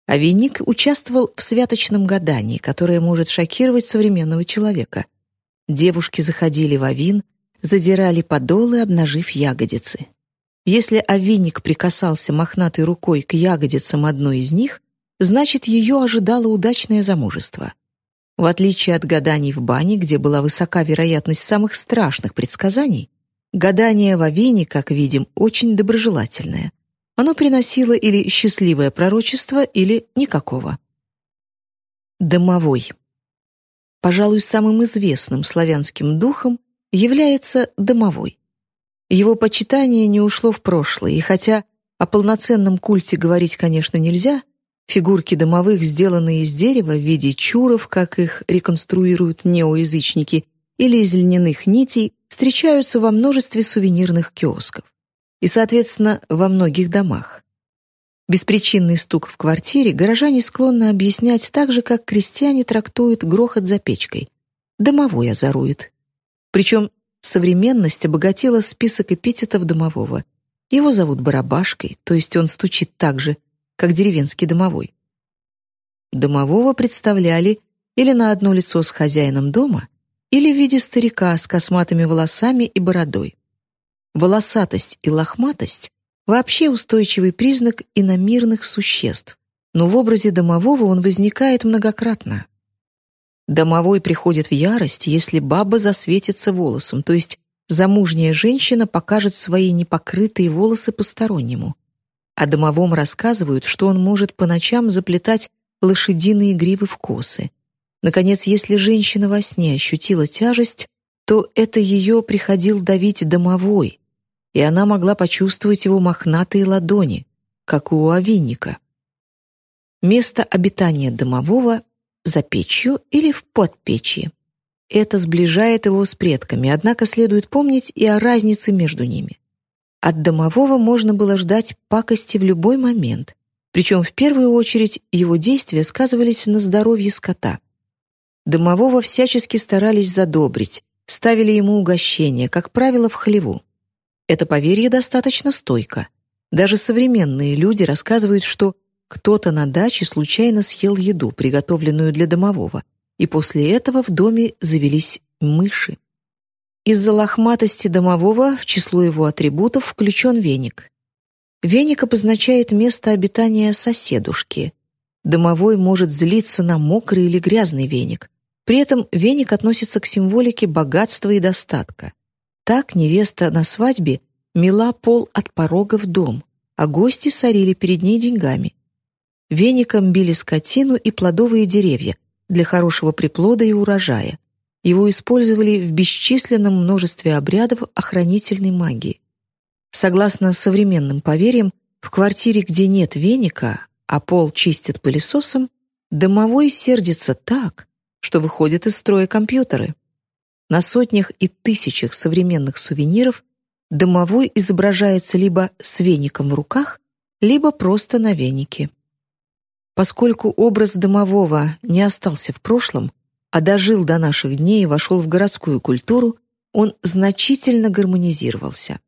Овинник участвовал в святочном гадании, которое может шокировать современного человека. Девушки заходили в овин, задирали подолы, обнажив ягодицы. Если овинник прикасался мохнатой рукой к ягодицам одной из них, значит, ее ожидало удачное замужество. В отличие от гаданий в бане, где была высока вероятность самых страшных предсказаний, Гадание в Авине, как видим, очень доброжелательное. Оно приносило или счастливое пророчество, или никакого. Домовой. Пожалуй, самым известным славянским духом является домовой. Его почитание не ушло в прошлое, и хотя о полноценном культе говорить, конечно, нельзя, фигурки домовых, сделанные из дерева в виде чуров, как их реконструируют неоязычники, или из льняных нитей, встречаются во множестве сувенирных киосков и, соответственно, во многих домах. Беспричинный стук в квартире горожане склонны объяснять так же, как крестьяне трактуют грохот за печкой. Домовой озорует. Причем современность обогатила список эпитетов домового. Его зовут барабашкой, то есть он стучит так же, как деревенский домовой. Домового представляли или на одно лицо с хозяином дома, или в виде старика с косматыми волосами и бородой. Волосатость и лохматость — вообще устойчивый признак иномирных существ, но в образе домового он возникает многократно. Домовой приходит в ярость, если баба засветится волосом, то есть замужняя женщина покажет свои непокрытые волосы постороннему. А домовом рассказывают, что он может по ночам заплетать лошадиные гривы в косы. Наконец, если женщина во сне ощутила тяжесть, то это ее приходил давить домовой, и она могла почувствовать его мохнатые ладони, как у овинника. Место обитания домового — за печью или в подпечье. Это сближает его с предками, однако следует помнить и о разнице между ними. От домового можно было ждать пакости в любой момент, причем в первую очередь его действия сказывались на здоровье скота. Домового всячески старались задобрить, ставили ему угощения, как правило, в хлеву. Это поверье достаточно стойко. Даже современные люди рассказывают, что кто-то на даче случайно съел еду, приготовленную для домового, и после этого в доме завелись мыши. Из-за лохматости домового в число его атрибутов включен веник. Веник обозначает место обитания соседушки. Домовой может злиться на мокрый или грязный веник. При этом веник относится к символике богатства и достатка. Так невеста на свадьбе мела пол от порога в дом, а гости сорили перед ней деньгами. Веником били скотину и плодовые деревья для хорошего приплода и урожая. Его использовали в бесчисленном множестве обрядов охранительной магии. Согласно современным поверьям, в квартире, где нет веника, а пол чистит пылесосом, домовой сердится так, что выходит из строя компьютеры. На сотнях и тысячах современных сувениров домовой изображается либо с веником в руках, либо просто на венике. Поскольку образ домового не остался в прошлом, а дожил до наших дней и вошел в городскую культуру, он значительно гармонизировался.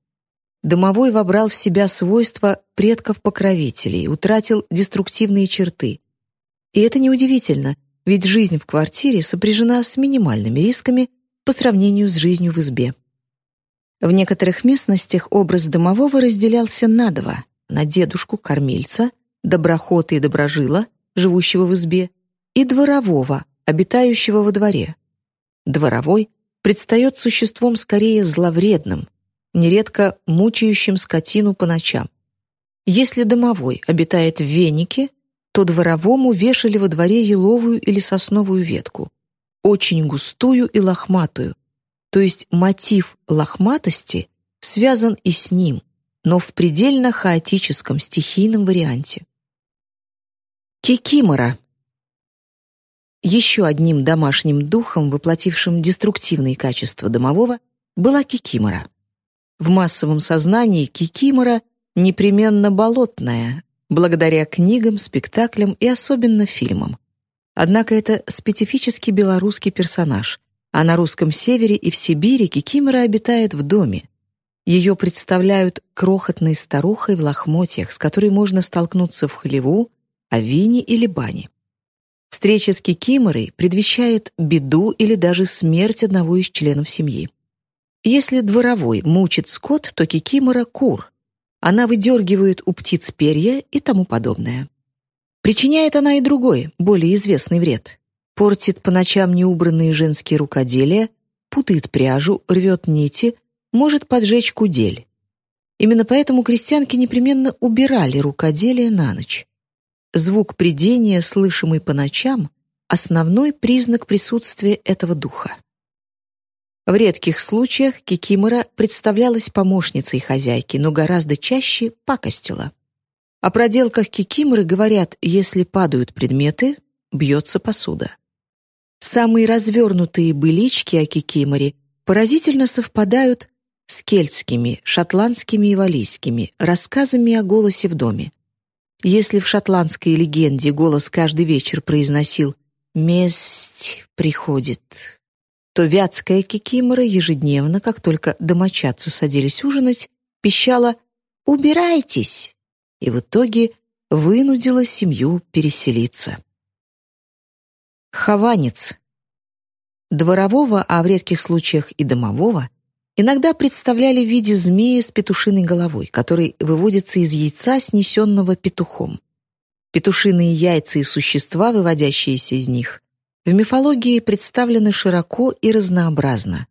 Домовой вобрал в себя свойства предков-покровителей, утратил деструктивные черты. И это неудивительно, ведь жизнь в квартире сопряжена с минимальными рисками по сравнению с жизнью в избе. В некоторых местностях образ домового разделялся на два — на дедушку-кормильца, доброхота и доброжила, живущего в избе, и дворового, обитающего во дворе. Дворовой предстает существом скорее зловредным, нередко мучающим скотину по ночам. Если домовой обитает в венике, то дворовому вешали во дворе еловую или сосновую ветку, очень густую и лохматую, то есть мотив лохматости связан и с ним, но в предельно хаотическом стихийном варианте. Кикимора еще одним домашним духом, воплотившим деструктивные качества домового, была кикимора. В массовом сознании кикимора непременно болотная, благодаря книгам, спектаклям и особенно фильмам. Однако это специфический белорусский персонаж, а на русском севере и в Сибири кикимора обитает в доме. Ее представляют крохотной старухой в лохмотьях, с которой можно столкнуться в хлеву, авине или бане. Встреча с кикиморой предвещает беду или даже смерть одного из членов семьи. Если дворовой мучит скот, то кикимора — кур. Она выдергивает у птиц перья и тому подобное. Причиняет она и другой, более известный вред. Портит по ночам неубранные женские рукоделия, путает пряжу, рвет нити, может поджечь кудель. Именно поэтому крестьянки непременно убирали рукоделие на ночь. Звук придения, слышимый по ночам, основной признак присутствия этого духа. В редких случаях Кикимора представлялась помощницей хозяйки, но гораздо чаще пакостила. О проделках Кикиморы говорят, если падают предметы, бьется посуда. Самые развернутые былички о Кикиморе поразительно совпадают с кельтскими, шотландскими и валийскими рассказами о голосе в доме. Если в шотландской легенде голос каждый вечер произносил «Месть приходит», то вятская кикимора ежедневно, как только домочадцы садились ужинать, пищала «Убирайтесь!» и в итоге вынудила семью переселиться. Хованец. Дворового, а в редких случаях и домового, иногда представляли в виде змеи с петушиной головой, который выводится из яйца, снесенного петухом. Петушиные яйца и существа, выводящиеся из них, в мифологии представлены широко и разнообразно.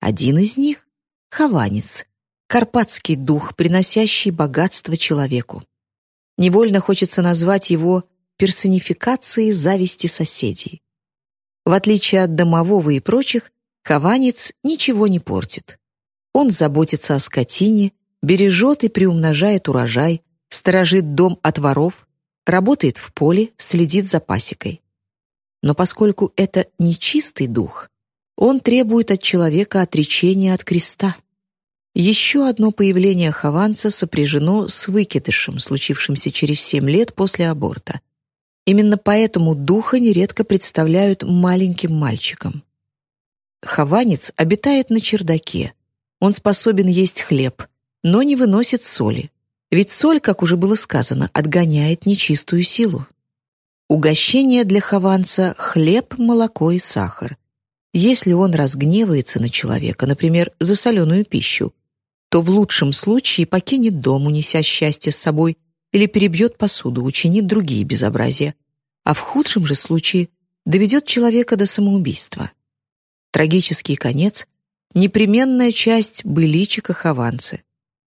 Один из них — Хованец, карпатский дух, приносящий богатство человеку. Невольно хочется назвать его персонификацией зависти соседей. В отличие от домового и прочих, Хованец ничего не портит. Он заботится о скотине, бережет и приумножает урожай, сторожит дом от воров, работает в поле, следит за пасекой. Но поскольку это нечистый дух, он требует от человека отречения от креста. Еще одно появление Хованца сопряжено с выкидышем, случившимся через семь лет после аборта. Именно поэтому духа нередко представляют маленьким мальчиком. Хованец обитает на чердаке. Он способен есть хлеб, но не выносит соли. Ведь соль, как уже было сказано, отгоняет нечистую силу. Угощение для хованца — хлеб, молоко и сахар. Если он разгневается на человека, например, за соленую пищу, то в лучшем случае покинет дом, унеся счастье с собой, или перебьет посуду, учинит другие безобразия, а в худшем же случае доведет человека до самоубийства. Трагический конец — непременная часть быличика хованцы.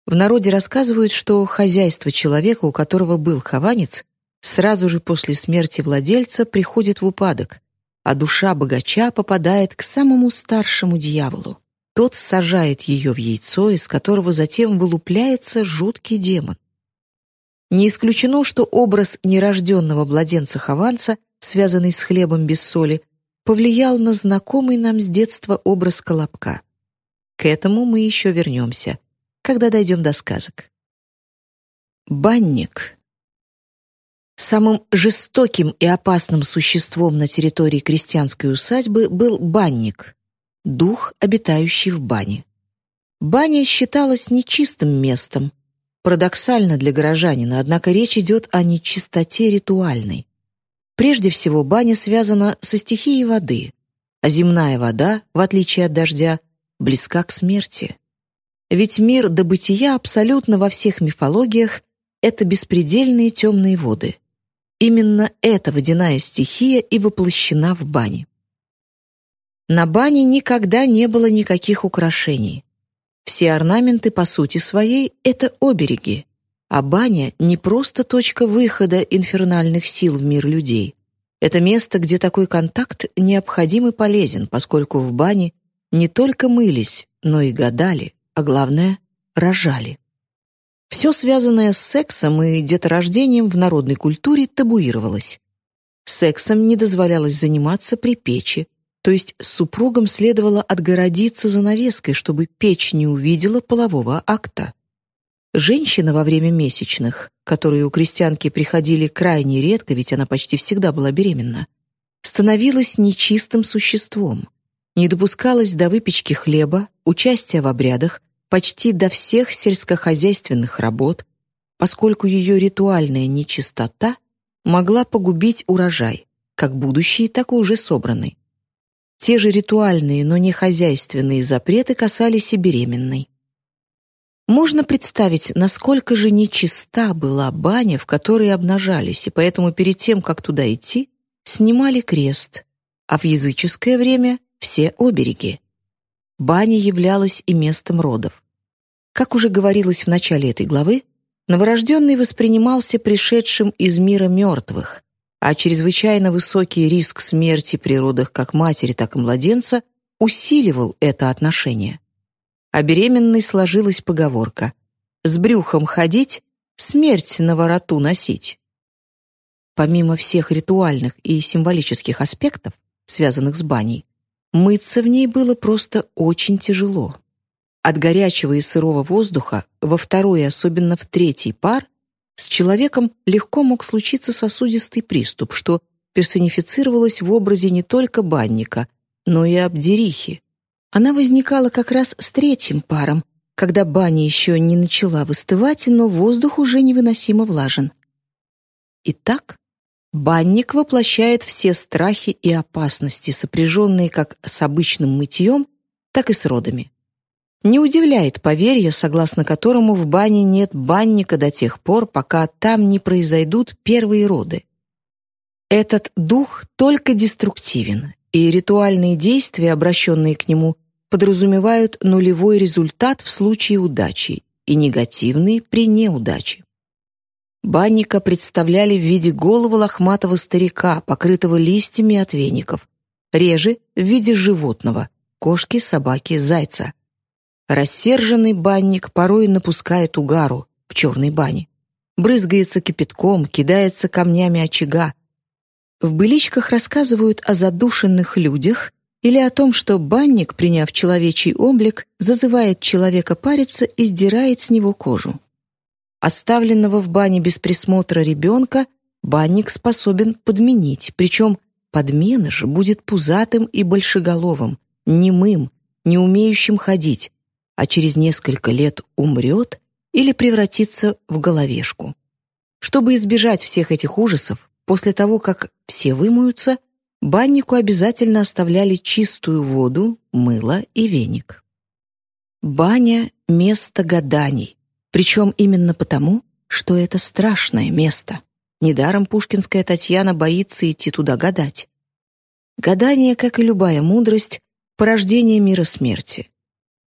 В народе рассказывают, что хозяйство человека, у которого был хованец, сразу же после смерти владельца приходит в упадок, а душа богача попадает к самому старшему дьяволу. Тот сажает ее в яйцо, из которого затем вылупляется жуткий демон. Не исключено, что образ нерожденного младенца Хованца, связанный с хлебом без соли, повлиял на знакомый нам с детства образ Колобка. К этому мы еще вернемся — когда дойдем до сказок. Банник. Самым жестоким и опасным существом на территории крестьянской усадьбы был банник, дух, обитающий в бане. Баня считалась нечистым местом, парадоксально для горожанина, однако речь идет о нечистоте ритуальной. Прежде всего, баня связана со стихией воды, а земная вода, в отличие от дождя, близка к смерти. Ведь мир до бытия абсолютно во всех мифологиях — это беспредельные темные воды. Именно эта водяная стихия и воплощена в бане. На бане никогда не было никаких украшений. Все орнаменты, по сути своей, — это обереги. А баня — не просто точка выхода инфернальных сил в мир людей. Это место, где такой контакт необходим и полезен, поскольку в бане не только мылись, но и гадали а главное — рожали. Все связанное с сексом и деторождением в народной культуре табуировалось. Сексом не дозволялось заниматься при печи, то есть супругам следовало отгородиться занавеской, чтобы печь не увидела полового акта. Женщина во время месячных, которые у крестьянки приходили крайне редко, ведь она почти всегда была беременна, становилась нечистым существом — не допускалось до выпечки хлеба, участия в обрядах, почти до всех сельскохозяйственных работ, поскольку ее ритуальная нечистота могла погубить урожай, как будущий, так и уже собранный. Те же ритуальные, но не хозяйственные запреты касались и беременной. Можно представить, насколько же нечиста была баня, в которой обнажались, и поэтому перед тем, как туда идти, снимали крест, а в языческое время все обереги. Баня являлась и местом родов. Как уже говорилось в начале этой главы, новорожденный воспринимался пришедшим из мира мертвых, а чрезвычайно высокий риск смерти при родах как матери, так и младенца усиливал это отношение. А беременной сложилась поговорка «С брюхом ходить, смерть на вороту носить». Помимо всех ритуальных и символических аспектов, связанных с баней, Мыться в ней было просто очень тяжело. От горячего и сырого воздуха во второй и особенно в третий пар с человеком легко мог случиться сосудистый приступ, что персонифицировалось в образе не только банника, но и обдерихи. Она возникала как раз с третьим паром, когда баня еще не начала выстывать, но воздух уже невыносимо влажен. Итак, Банник воплощает все страхи и опасности, сопряженные как с обычным мытьем, так и с родами. Не удивляет поверье, согласно которому в бане нет банника до тех пор, пока там не произойдут первые роды. Этот дух только деструктивен, и ритуальные действия, обращенные к нему, подразумевают нулевой результат в случае удачи и негативный при неудаче. Банника представляли в виде голого лохматого старика, покрытого листьями от веников, реже — в виде животного — кошки, собаки, зайца. Рассерженный банник порой напускает угару в черной бане, брызгается кипятком, кидается камнями очага. В быличках рассказывают о задушенных людях или о том, что банник, приняв человечий облик, зазывает человека париться и сдирает с него кожу. Оставленного в бане без присмотра ребенка банник способен подменить, причем подмена же будет пузатым и большеголовым, немым, не умеющим ходить, а через несколько лет умрет или превратится в головешку. Чтобы избежать всех этих ужасов, после того, как все вымоются, баннику обязательно оставляли чистую воду, мыло и веник. Баня — место гаданий, причем именно потому, что это страшное место. Недаром пушкинская Татьяна боится идти туда гадать. Гадание, как и любая мудрость, порождение мира смерти.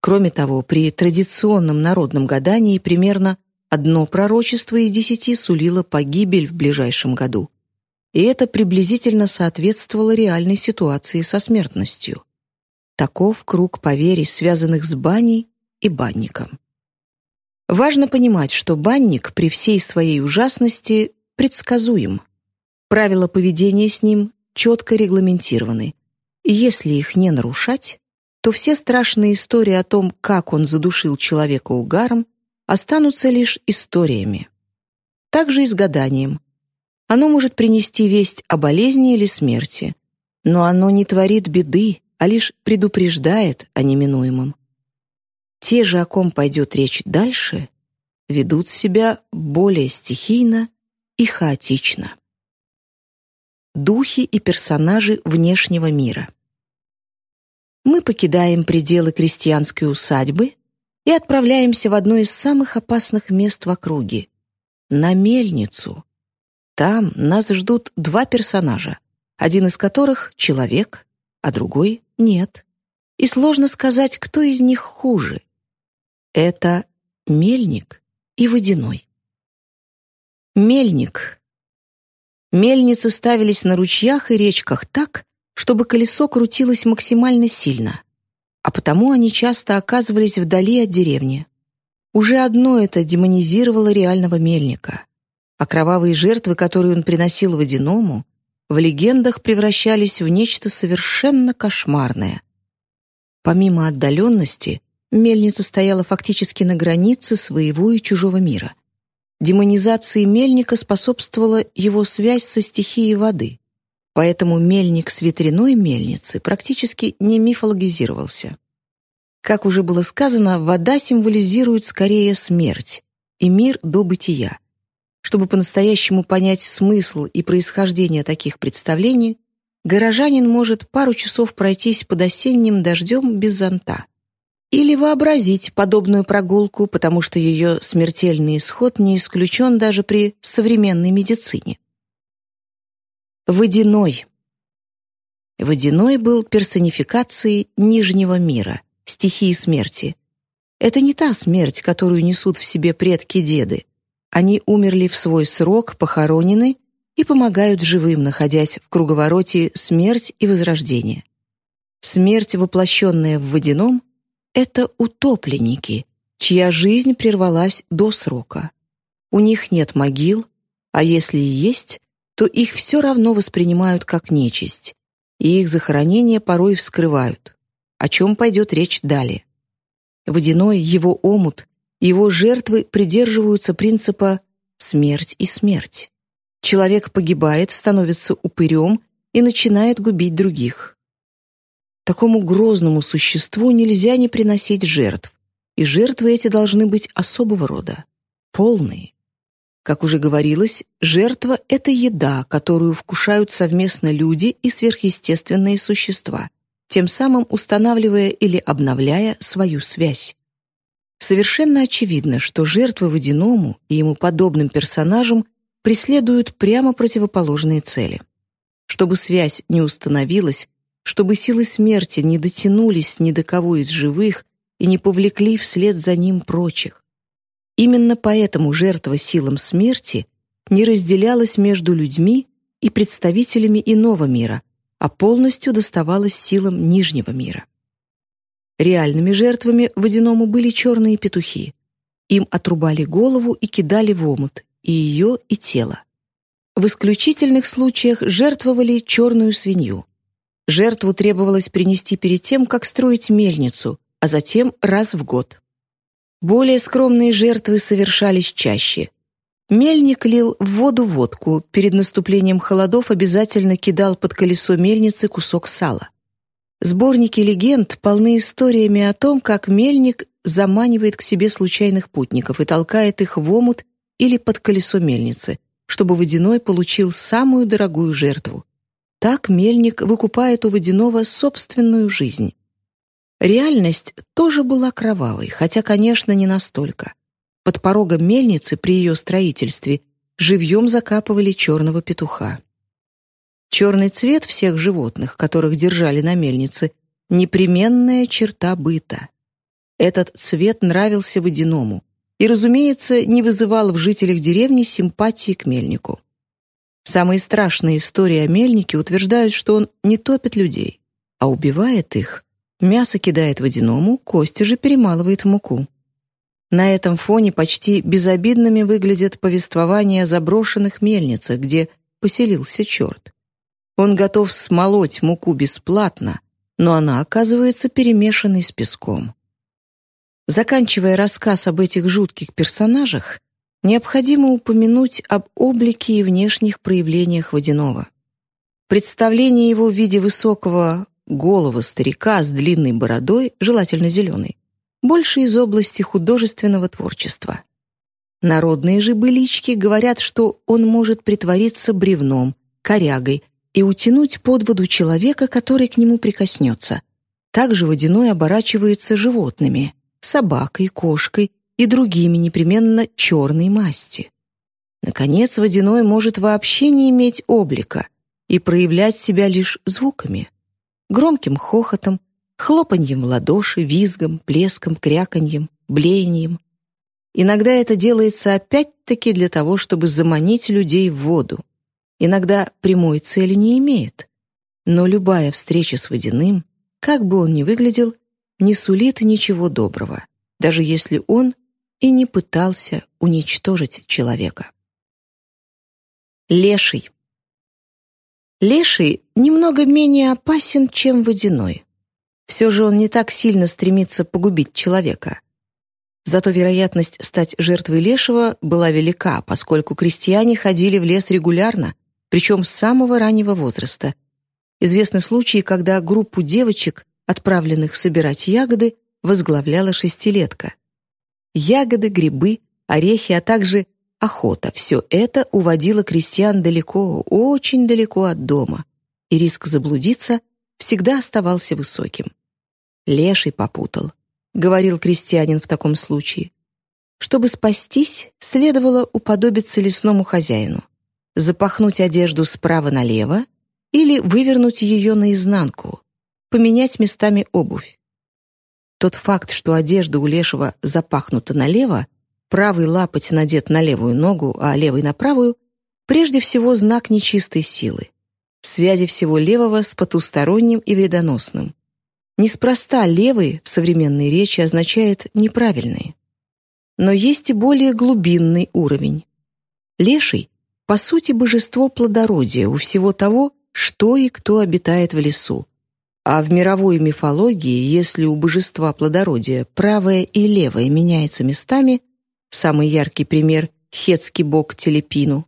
Кроме того, при традиционном народном гадании примерно одно пророчество из десяти сулило погибель в ближайшем году. И это приблизительно соответствовало реальной ситуации со смертностью. Таков круг поверий, связанных с баней и банником. Важно понимать, что банник при всей своей ужасности предсказуем. Правила поведения с ним четко регламентированы. И если их не нарушать, то все страшные истории о том, как он задушил человека угаром, останутся лишь историями. Так же и с гаданием. Оно может принести весть о болезни или смерти, но оно не творит беды, а лишь предупреждает о неминуемом. Те же, о ком пойдет речь дальше, ведут себя более стихийно и хаотично. Духи и персонажи внешнего мира. Мы покидаем пределы крестьянской усадьбы и отправляемся в одно из самых опасных мест в округе — на мельницу. Там нас ждут два персонажа, один из которых — человек, а другой — нет. И сложно сказать, кто из них хуже — это мельник и водяной. Мельник. Мельницы ставились на ручьях и речках так, чтобы колесо крутилось максимально сильно, а потому они часто оказывались вдали от деревни. Уже одно это демонизировало реального мельника, а кровавые жертвы, которые он приносил водяному, в легендах превращались в нечто совершенно кошмарное. Помимо отдаленности, Мельница стояла фактически на границе своего и чужого мира. Демонизации мельника способствовала его связь со стихией воды, поэтому мельник с ветряной мельницы практически не мифологизировался. Как уже было сказано, вода символизирует скорее смерть и мир до бытия. Чтобы по-настоящему понять смысл и происхождение таких представлений, горожанин может пару часов пройтись под осенним дождем без зонта. Или вообразить подобную прогулку, потому что ее смертельный исход не исключен даже при современной медицине. Водяной. Водяной был персонификацией Нижнего мира, стихии смерти. Это не та смерть, которую несут в себе предки-деды. Они умерли в свой срок, похоронены и помогают живым, находясь в круговороте смерть и возрождение. Смерть, воплощенная в водяном, это утопленники, чья жизнь прервалась до срока. У них нет могил, а если и есть, то их все равно воспринимают как нечисть, и их захоронения порой вскрывают. О чем пойдет речь далее? Водяной, его омут, его жертвы придерживаются принципа «смерть и смерть». Человек погибает, становится упырем и начинает губить других. Такому грозному существу нельзя не приносить жертв, и жертвы эти должны быть особого рода, полные. Как уже говорилось, жертва — это еда, которую вкушают совместно люди и сверхъестественные существа, тем самым устанавливая или обновляя свою связь. Совершенно очевидно, что жертвы водяному и ему подобным персонажам преследуют прямо противоположные цели. чтобы связь не установилась, чтобы силы смерти не дотянулись ни до кого из живых и не повлекли вслед за ним прочих. Именно поэтому жертва силам смерти не разделялась между людьми и представителями иного мира, а полностью доставалась силам Нижнего мира. Реальными жертвами водяному были черные петухи. Им отрубали голову и кидали в омут, и ее, и тело. В исключительных случаях жертвовали черную свинью. Жертву требовалось принести перед тем, как строить мельницу, а затем раз в год. Более скромные жертвы совершались чаще. Мельник лил в воду водку, перед наступлением холодов обязательно кидал под колесо мельницы кусок сала. Сборники легенд полны историями о том, как мельник заманивает к себе случайных путников и толкает их в омут или под колесо мельницы, чтобы водяной получил самую дорогую жертву. Так мельник выкупает у водяного собственную жизнь. Реальность тоже была кровавой, хотя, конечно, не настолько. Под порогом мельницы при ее строительстве живьем закапывали черного петуха. Черный цвет всех животных, которых держали на мельнице, непременная черта быта. Этот цвет нравился водяному и, разумеется, не вызывал в жителях деревни симпатии к мельнику. Самые страшные истории о мельнике утверждают, что он не топит людей, а убивает их. Мясо кидает водяному, кости же перемалывает в муку. На этом фоне почти безобидными выглядят повествования о заброшенных мельницах, где поселился черт. Он готов смолоть муку бесплатно, но она оказывается перемешанной с песком. Заканчивая рассказ об этих жутких персонажах, необходимо упомянуть об облике и внешних проявлениях водяного. Представление его в виде высокого голого старика с длинной бородой, желательно зеленой, больше из области художественного творчества. Народные же былички говорят, что он может притвориться бревном, корягой и утянуть под воду человека, который к нему прикоснется. Также водяной оборачивается животными — собакой, кошкой и другими непременно черной масти. Наконец, водяной может вообще не иметь облика и проявлять себя лишь звуками. Громким хохотом, хлопаньем в ладоши, визгом, плеском, кряканьем, блеянием. Иногда это делается опять-таки для того, чтобы заманить людей в воду иногда прямой цели не имеет. Но любая встреча с водяным, как бы он ни выглядел, не сулит ничего доброго, даже если он и не пытался уничтожить человека. Леший. Леший немного менее опасен, чем водяной. Все же он не так сильно стремится погубить человека. Зато вероятность стать жертвой лешего была велика, поскольку крестьяне ходили в лес регулярно, причем с самого раннего возраста. Известны случаи, когда группу девочек, отправленных собирать ягоды, возглавляла шестилетка. Ягоды, грибы, орехи, а также охота — все это уводило крестьян далеко, очень далеко от дома, и риск заблудиться всегда оставался высоким. «Леший попутал», — говорил крестьянин в таком случае. Чтобы спастись, следовало уподобиться лесному хозяину запахнуть одежду справа налево или вывернуть ее наизнанку, поменять местами обувь. Тот факт, что одежда у Лешего запахнута налево, правый лапоть надет на левую ногу, а левый на правую, прежде всего знак нечистой силы, связи всего левого с потусторонним и вредоносным. Неспроста левый в современной речи означает «неправильный». Но есть и более глубинный уровень. Леший по сути, божество плодородия у всего того, что и кто обитает в лесу. А в мировой мифологии, если у божества плодородия правое и левое меняются местами, самый яркий пример — хетский бог Телепину,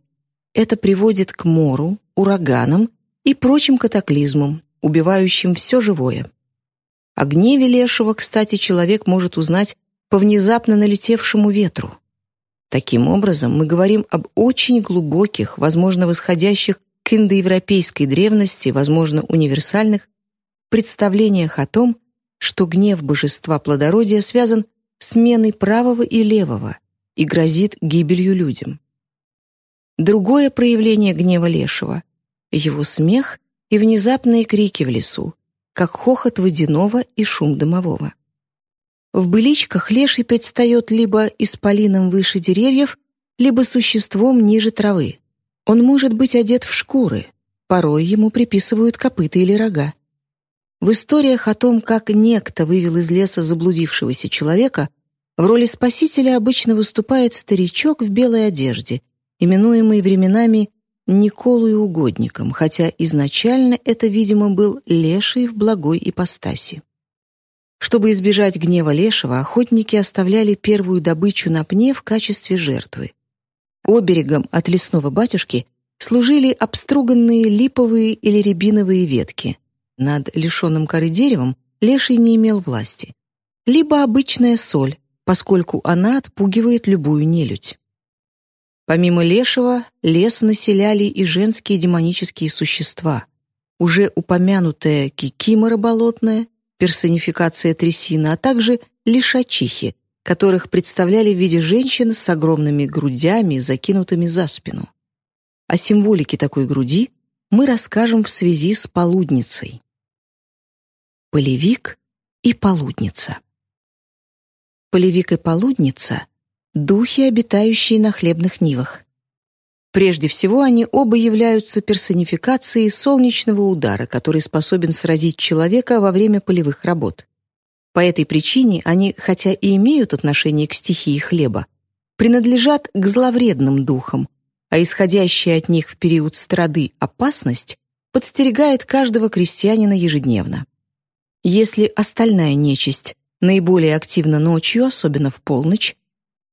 это приводит к мору, ураганам и прочим катаклизмам, убивающим все живое. О гневе лешего, кстати, человек может узнать по внезапно налетевшему ветру. Таким образом, мы говорим об очень глубоких, возможно, восходящих к индоевропейской древности, возможно, универсальных, представлениях о том, что гнев божества плодородия связан с сменой правого и левого и грозит гибелью людям. Другое проявление гнева лешего его смех и внезапные крики в лесу, как хохот водяного и шум дымового. В быличках леший предстает либо исполином выше деревьев, либо существом ниже травы. Он может быть одет в шкуры, порой ему приписывают копыта или рога. В историях о том, как некто вывел из леса заблудившегося человека, в роли спасителя обычно выступает старичок в белой одежде, именуемый временами Николой угодником, хотя изначально это, видимо, был леший в благой ипостаси. Чтобы избежать гнева лешего, охотники оставляли первую добычу на пне в качестве жертвы. Оберегом от лесного батюшки служили обструганные липовые или рябиновые ветки. Над лишенным коры деревом леший не имел власти. Либо обычная соль, поскольку она отпугивает любую нелюдь. Помимо лешего, лес населяли и женские демонические существа. Уже упомянутая кикимора болотная, персонификация трясины, а также лишачихи, которых представляли в виде женщин с огромными грудями, закинутыми за спину. О символике такой груди мы расскажем в связи с полудницей. Полевик и полудница. Полевик и полудница духи, обитающие на хлебных нивах. Прежде всего, они оба являются персонификацией солнечного удара, который способен сразить человека во время полевых работ. По этой причине они, хотя и имеют отношение к стихии хлеба, принадлежат к зловредным духам, а исходящая от них в период страды опасность подстерегает каждого крестьянина ежедневно. Если остальная нечисть наиболее активна ночью, особенно в полночь,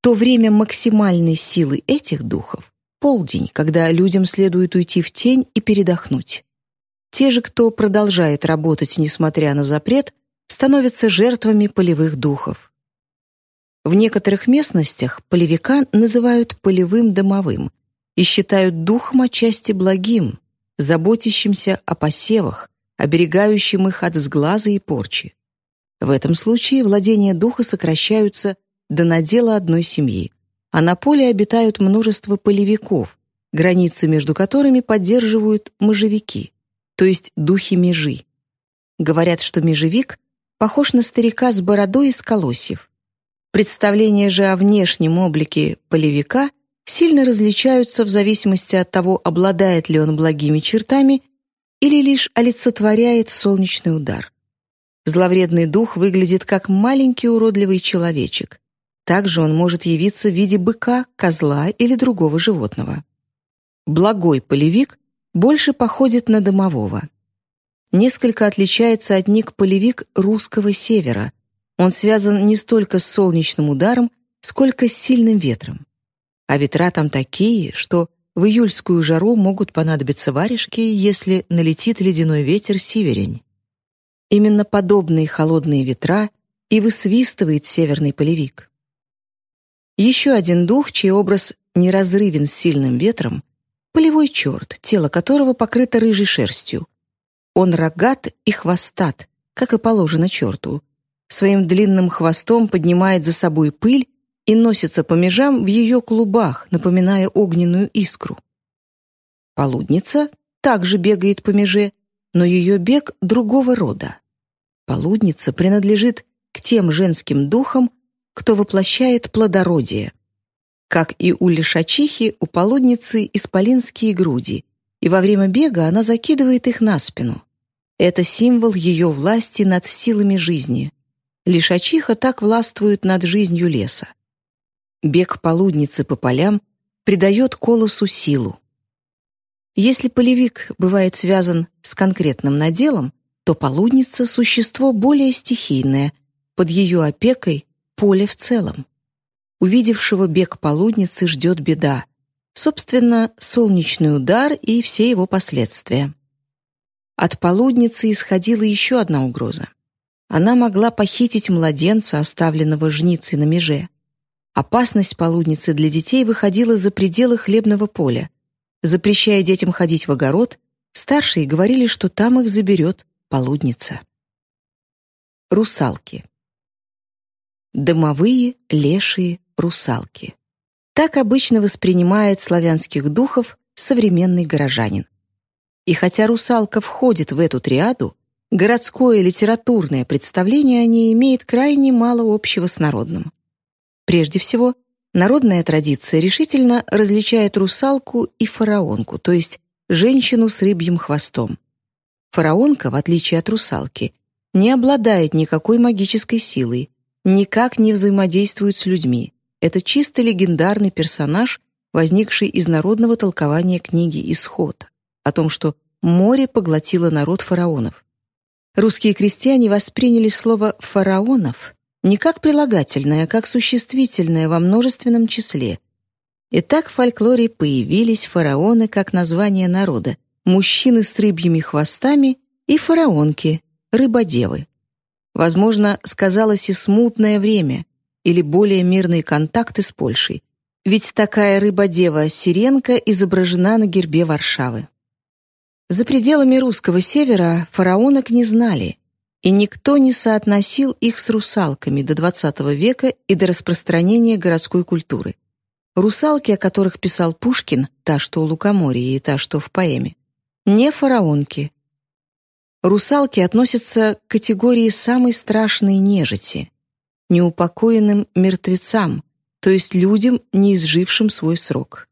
то время максимальной силы этих духов — полдень, когда людям следует уйти в тень и передохнуть. Те же, кто продолжает работать, несмотря на запрет, становятся жертвами полевых духов. В некоторых местностях полевика называют полевым домовым и считают духом отчасти благим, заботящимся о посевах, оберегающим их от сглаза и порчи. В этом случае владения духа сокращаются до надела одной семьи, а на поле обитают множество полевиков, границы между которыми поддерживают межевики, то есть духи межи. Говорят, что межевик похож на старика с бородой из колосьев. Представления же о внешнем облике полевика сильно различаются в зависимости от того, обладает ли он благими чертами или лишь олицетворяет солнечный удар. Зловредный дух выглядит как маленький уродливый человечек. Также он может явиться в виде быка, козла или другого животного. Благой полевик больше походит на домового. Несколько отличается от ник полевик русского севера. Он связан не столько с солнечным ударом, сколько с сильным ветром. А ветра там такие, что в июльскую жару могут понадобиться варежки, если налетит ледяной ветер северень. Именно подобные холодные ветра и высвистывает северный полевик. Еще один дух, чей образ неразрывен с сильным ветром, полевой черт, тело которого покрыто рыжей шерстью. Он рогат и хвостат, как и положено черту. Своим длинным хвостом поднимает за собой пыль и носится по межам в ее клубах, напоминая огненную искру. Полудница также бегает по меже, но ее бег другого рода. Полудница принадлежит к тем женским духам, кто воплощает плодородие. Как и у лишачихи, у полудницы исполинские груди, и во время бега она закидывает их на спину. Это символ ее власти над силами жизни. Лишачиха так властвует над жизнью леса. Бег полудницы по полям придает колосу силу. Если полевик бывает связан с конкретным наделом, то полудница — существо более стихийное, под ее опекой поле в целом. Увидевшего бег полудницы ждет беда. Собственно, солнечный удар и все его последствия. От полудницы исходила еще одна угроза. Она могла похитить младенца, оставленного жницей на меже. Опасность полудницы для детей выходила за пределы хлебного поля. Запрещая детям ходить в огород, старшие говорили, что там их заберет полудница. Русалки. Домовые, лешие, русалки. Так обычно воспринимает славянских духов современный горожанин. И хотя русалка входит в эту триаду, городское литературное представление о ней имеет крайне мало общего с народным. Прежде всего, народная традиция решительно различает русалку и фараонку, то есть женщину с рыбьим хвостом. Фараонка, в отличие от русалки, не обладает никакой магической силой, никак не взаимодействует с людьми. Это чисто легендарный персонаж, возникший из народного толкования книги «Исход», о том, что море поглотило народ фараонов. Русские крестьяне восприняли слово «фараонов» не как прилагательное, а как существительное во множественном числе. И так в фольклоре появились фараоны как название народа, мужчины с рыбьими хвостами и фараонки, рыбодевы. Возможно, сказалось и смутное время или более мирные контакты с Польшей, ведь такая рыбодева Сиренко изображена на гербе Варшавы. За пределами русского севера фараонок не знали, и никто не соотносил их с русалками до XX века и до распространения городской культуры. Русалки, о которых писал Пушкин, та, что у Лукоморья и та, что в поэме, не фараонки. Русалки относятся к категории самой страшной нежити, неупокоенным мертвецам, то есть людям, не изжившим свой срок.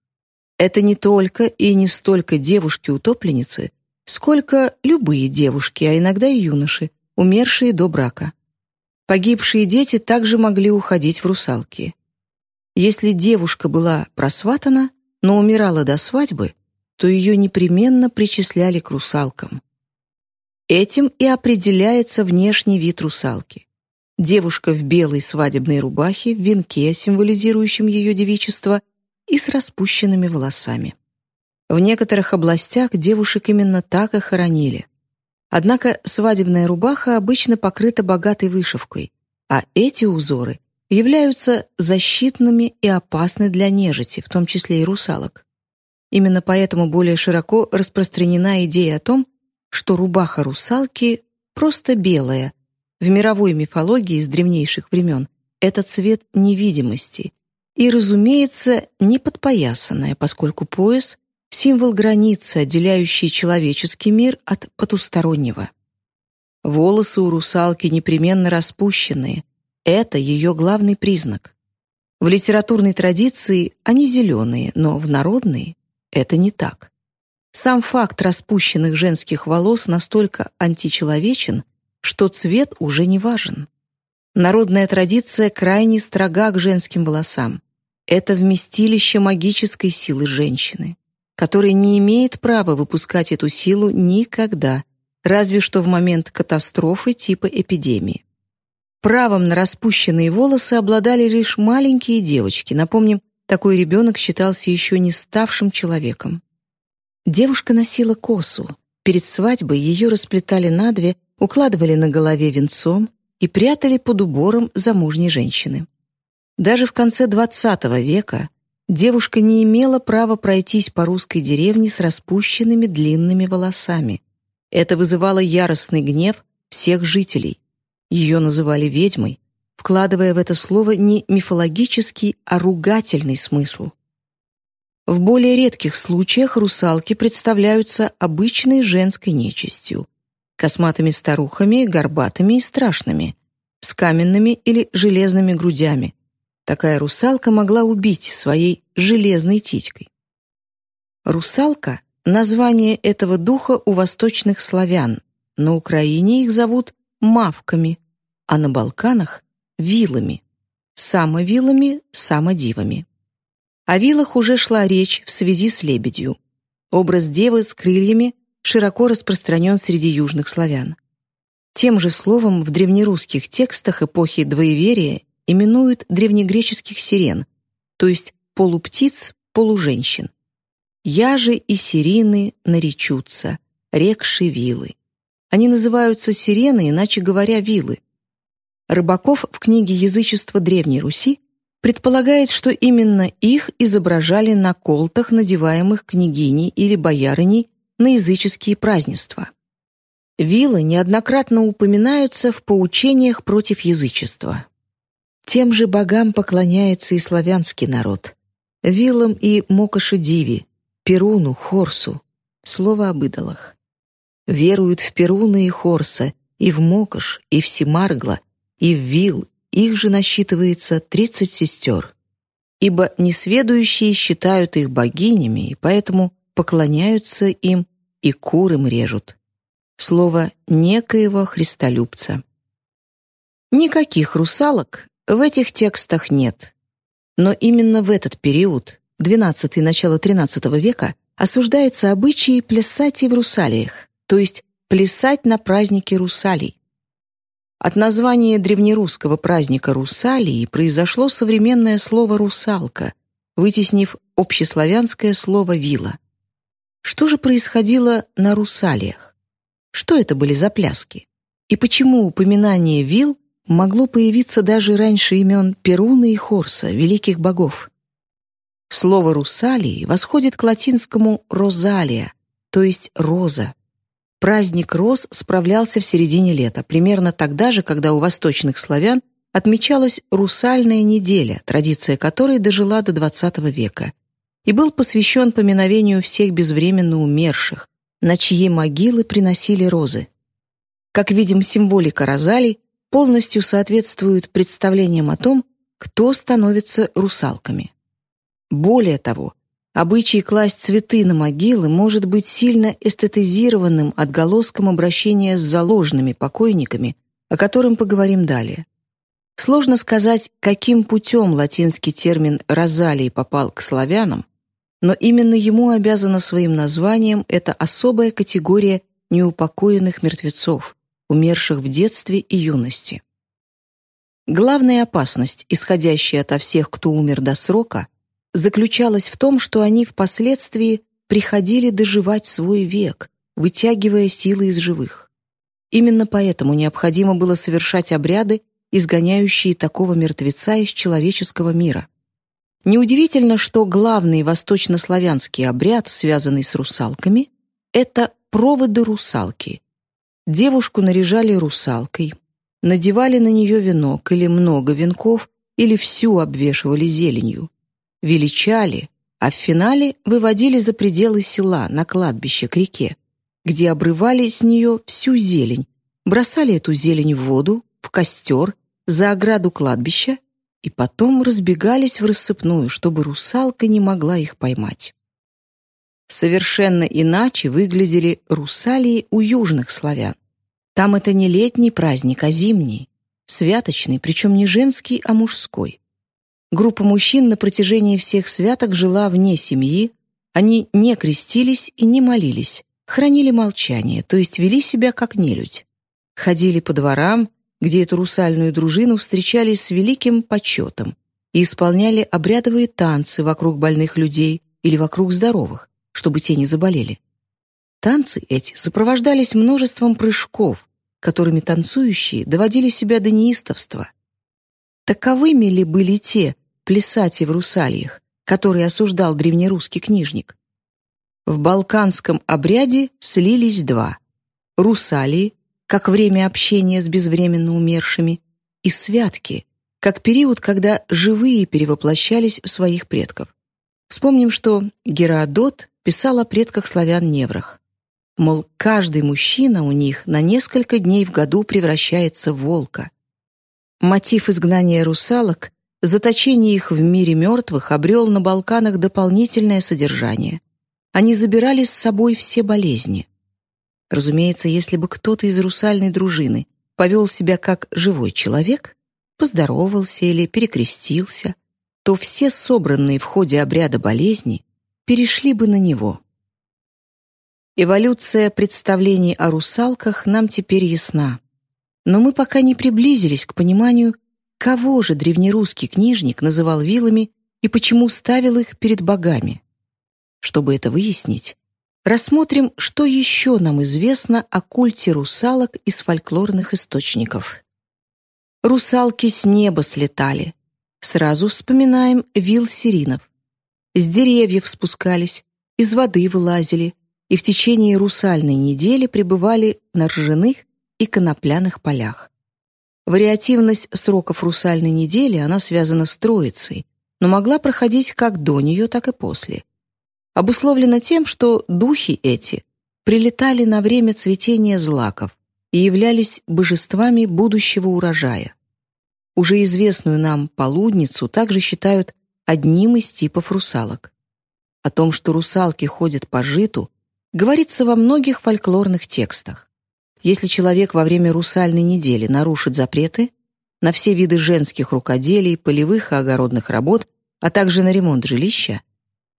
Это не только и не столько девушки-утопленницы, сколько любые девушки, а иногда и юноши, умершие до брака. Погибшие дети также могли уходить в русалки. Если девушка была просватана, но умирала до свадьбы, то ее непременно причисляли к русалкам. Этим и определяется внешний вид русалки. Девушка в белой свадебной рубахе, в венке, символизирующем ее девичество, и с распущенными волосами. В некоторых областях девушек именно так и хоронили. Однако свадебная рубаха обычно покрыта богатой вышивкой, а эти узоры являются защитными и опасны для нежити, в том числе и русалок. Именно поэтому более широко распространена идея о том, что рубаха русалки просто белая. В мировой мифологии с древнейших времен это цвет невидимости и, разумеется, не подпоясанная, поскольку пояс — символ границы, отделяющий человеческий мир от потустороннего. Волосы у русалки непременно распущенные. Это ее главный признак. В литературной традиции они зеленые, но в народной это не так. Сам факт распущенных женских волос настолько античеловечен, что цвет уже не важен. Народная традиция крайне строга к женским волосам. Это вместилище магической силы женщины, которая не имеет права выпускать эту силу никогда, разве что в момент катастрофы типа эпидемии. Правом на распущенные волосы обладали лишь маленькие девочки. Напомним, такой ребенок считался еще не ставшим человеком. Девушка носила косу. Перед свадьбой ее расплетали на две, укладывали на голове венцом и прятали под убором замужней женщины. Даже в конце XX века девушка не имела права пройтись по русской деревне с распущенными длинными волосами. Это вызывало яростный гнев всех жителей. Ее называли ведьмой, вкладывая в это слово не мифологический, а ругательный смысл. В более редких случаях русалки представляются обычной женской нечистью, косматыми старухами, горбатыми и страшными, с каменными или железными грудями. Такая русалка могла убить своей железной титькой. Русалка — название этого духа у восточных славян. На Украине их зовут мавками, а на Балканах вилами, самовилами, самодивами. О вилах уже шла речь в связи с лебедью. Образ девы с крыльями широко распространен среди южных славян. Тем же словом в древнерусских текстах эпохи двоеверия именуют древнегреческих сирен, то есть полуптиц, полуженщин. Яжи и сирины наречутся, рекши вилы. Они называются сирены, иначе говоря, вилы. Рыбаков в книге «Язычество Древней Руси» предполагает, что именно их изображали на колтах, надеваемых княгиней или боярыней на языческие празднества. Вилы неоднократно упоминаются в поучениях против язычества. Тем же богам поклоняется и славянский народ. Вилам и Мокошедиви, Перуну, Хорсу. Слово об идолах. Веруют в Перуна и Хорса, и в Мокош, и в Симаргла, и в Вил, их же насчитывается тридцать сестер. Ибо несведущие считают их богинями, и поэтому поклоняются им и кур им режут. Слово «некоего христолюбца». Никаких русалок в этих текстах нет. Но именно в этот период, XII – начало XIII века, осуждается обычай плясать и в русалиях, то есть плясать на празднике русалий. От названия древнерусского праздника русалии произошло современное слово «русалка», вытеснив общеславянское слово «вила». Что же происходило на русалиях? Что это были за пляски? И почему упоминание вил могло появиться даже раньше имен Перуна и Хорса, великих богов? Слово «русалии» восходит к латинскому «розалия», то есть «роза». Праздник роз справлялся в середине лета, примерно тогда же, когда у восточных славян отмечалась русальная неделя, традиция которой дожила до XX века, и был посвящен поминовению всех безвременно умерших, на чьи могилы приносили розы. Как видим, символика розалий полностью соответствует представлениям о том, кто становится русалками. Более того, обычай класть цветы на могилы может быть сильно эстетизированным отголоском обращения с заложенными покойниками, о котором поговорим далее. Сложно сказать, каким путем латинский термин «розалий» попал к славянам, но именно ему обязана своим названием эта особая категория неупокоенных мертвецов, умерших в детстве и юности. Главная опасность, исходящая ото всех, кто умер до срока, заключалась в том, что они впоследствии приходили доживать свой век, вытягивая силы из живых. Именно поэтому необходимо было совершать обряды, изгоняющие такого мертвеца из человеческого мира. Неудивительно, что главный восточнославянский обряд, связанный с русалками, это проводы русалки. Девушку наряжали русалкой, надевали на нее венок или много венков, или всю обвешивали зеленью величали, а в финале выводили за пределы села, на кладбище, к реке, где обрывали с нее всю зелень, бросали эту зелень в воду, в костер, за ограду кладбища и потом разбегались в рассыпную, чтобы русалка не могла их поймать. Совершенно иначе выглядели русалии у южных славян. Там это не летний праздник, а зимний, святочный, причем не женский, а мужской. Группа мужчин на протяжении всех святок жила вне семьи, они не крестились и не молились, хранили молчание, то есть вели себя как нелюдь. Ходили по дворам, где эту русальную дружину встречали с великим почетом и исполняли обрядовые танцы вокруг больных людей или вокруг здоровых, чтобы те не заболели. Танцы эти сопровождались множеством прыжков, которыми танцующие доводили себя до неистовства. Таковыми ли были те, плясать и в русальях, который осуждал древнерусский книжник. В балканском обряде слились два — русалии, как время общения с безвременно умершими, и святки, как период, когда живые перевоплощались в своих предков. Вспомним, что Геродот писал о предках славян-неврах. Мол, каждый мужчина у них на несколько дней в году превращается в волка. Мотив изгнания русалок Заточение их в мире мертвых обрел на Балканах дополнительное содержание. Они забирали с собой все болезни. Разумеется, если бы кто-то из русальной дружины повел себя как живой человек, поздоровался или перекрестился, то все собранные в ходе обряда болезни перешли бы на него. Эволюция представлений о русалках нам теперь ясна. Но мы пока не приблизились к пониманию, Кого же древнерусский книжник называл вилами и почему ставил их перед богами? Чтобы это выяснить, рассмотрим, что еще нам известно о культе русалок из фольклорных источников. Русалки с неба слетали. Сразу вспоминаем вил сиринов. С деревьев спускались, из воды вылазили и в течение русальной недели пребывали на ржаных и конопляных полях. Вариативность сроков русальной недели, она связана с Троицей, но могла проходить как до нее, так и после. обусловлено тем, что духи эти прилетали на время цветения злаков и являлись божествами будущего урожая. Уже известную нам полудницу также считают одним из типов русалок. О том, что русалки ходят по житу, говорится во многих фольклорных текстах. Если человек во время русальной недели нарушит запреты на все виды женских рукоделий, полевых и огородных работ, а также на ремонт жилища,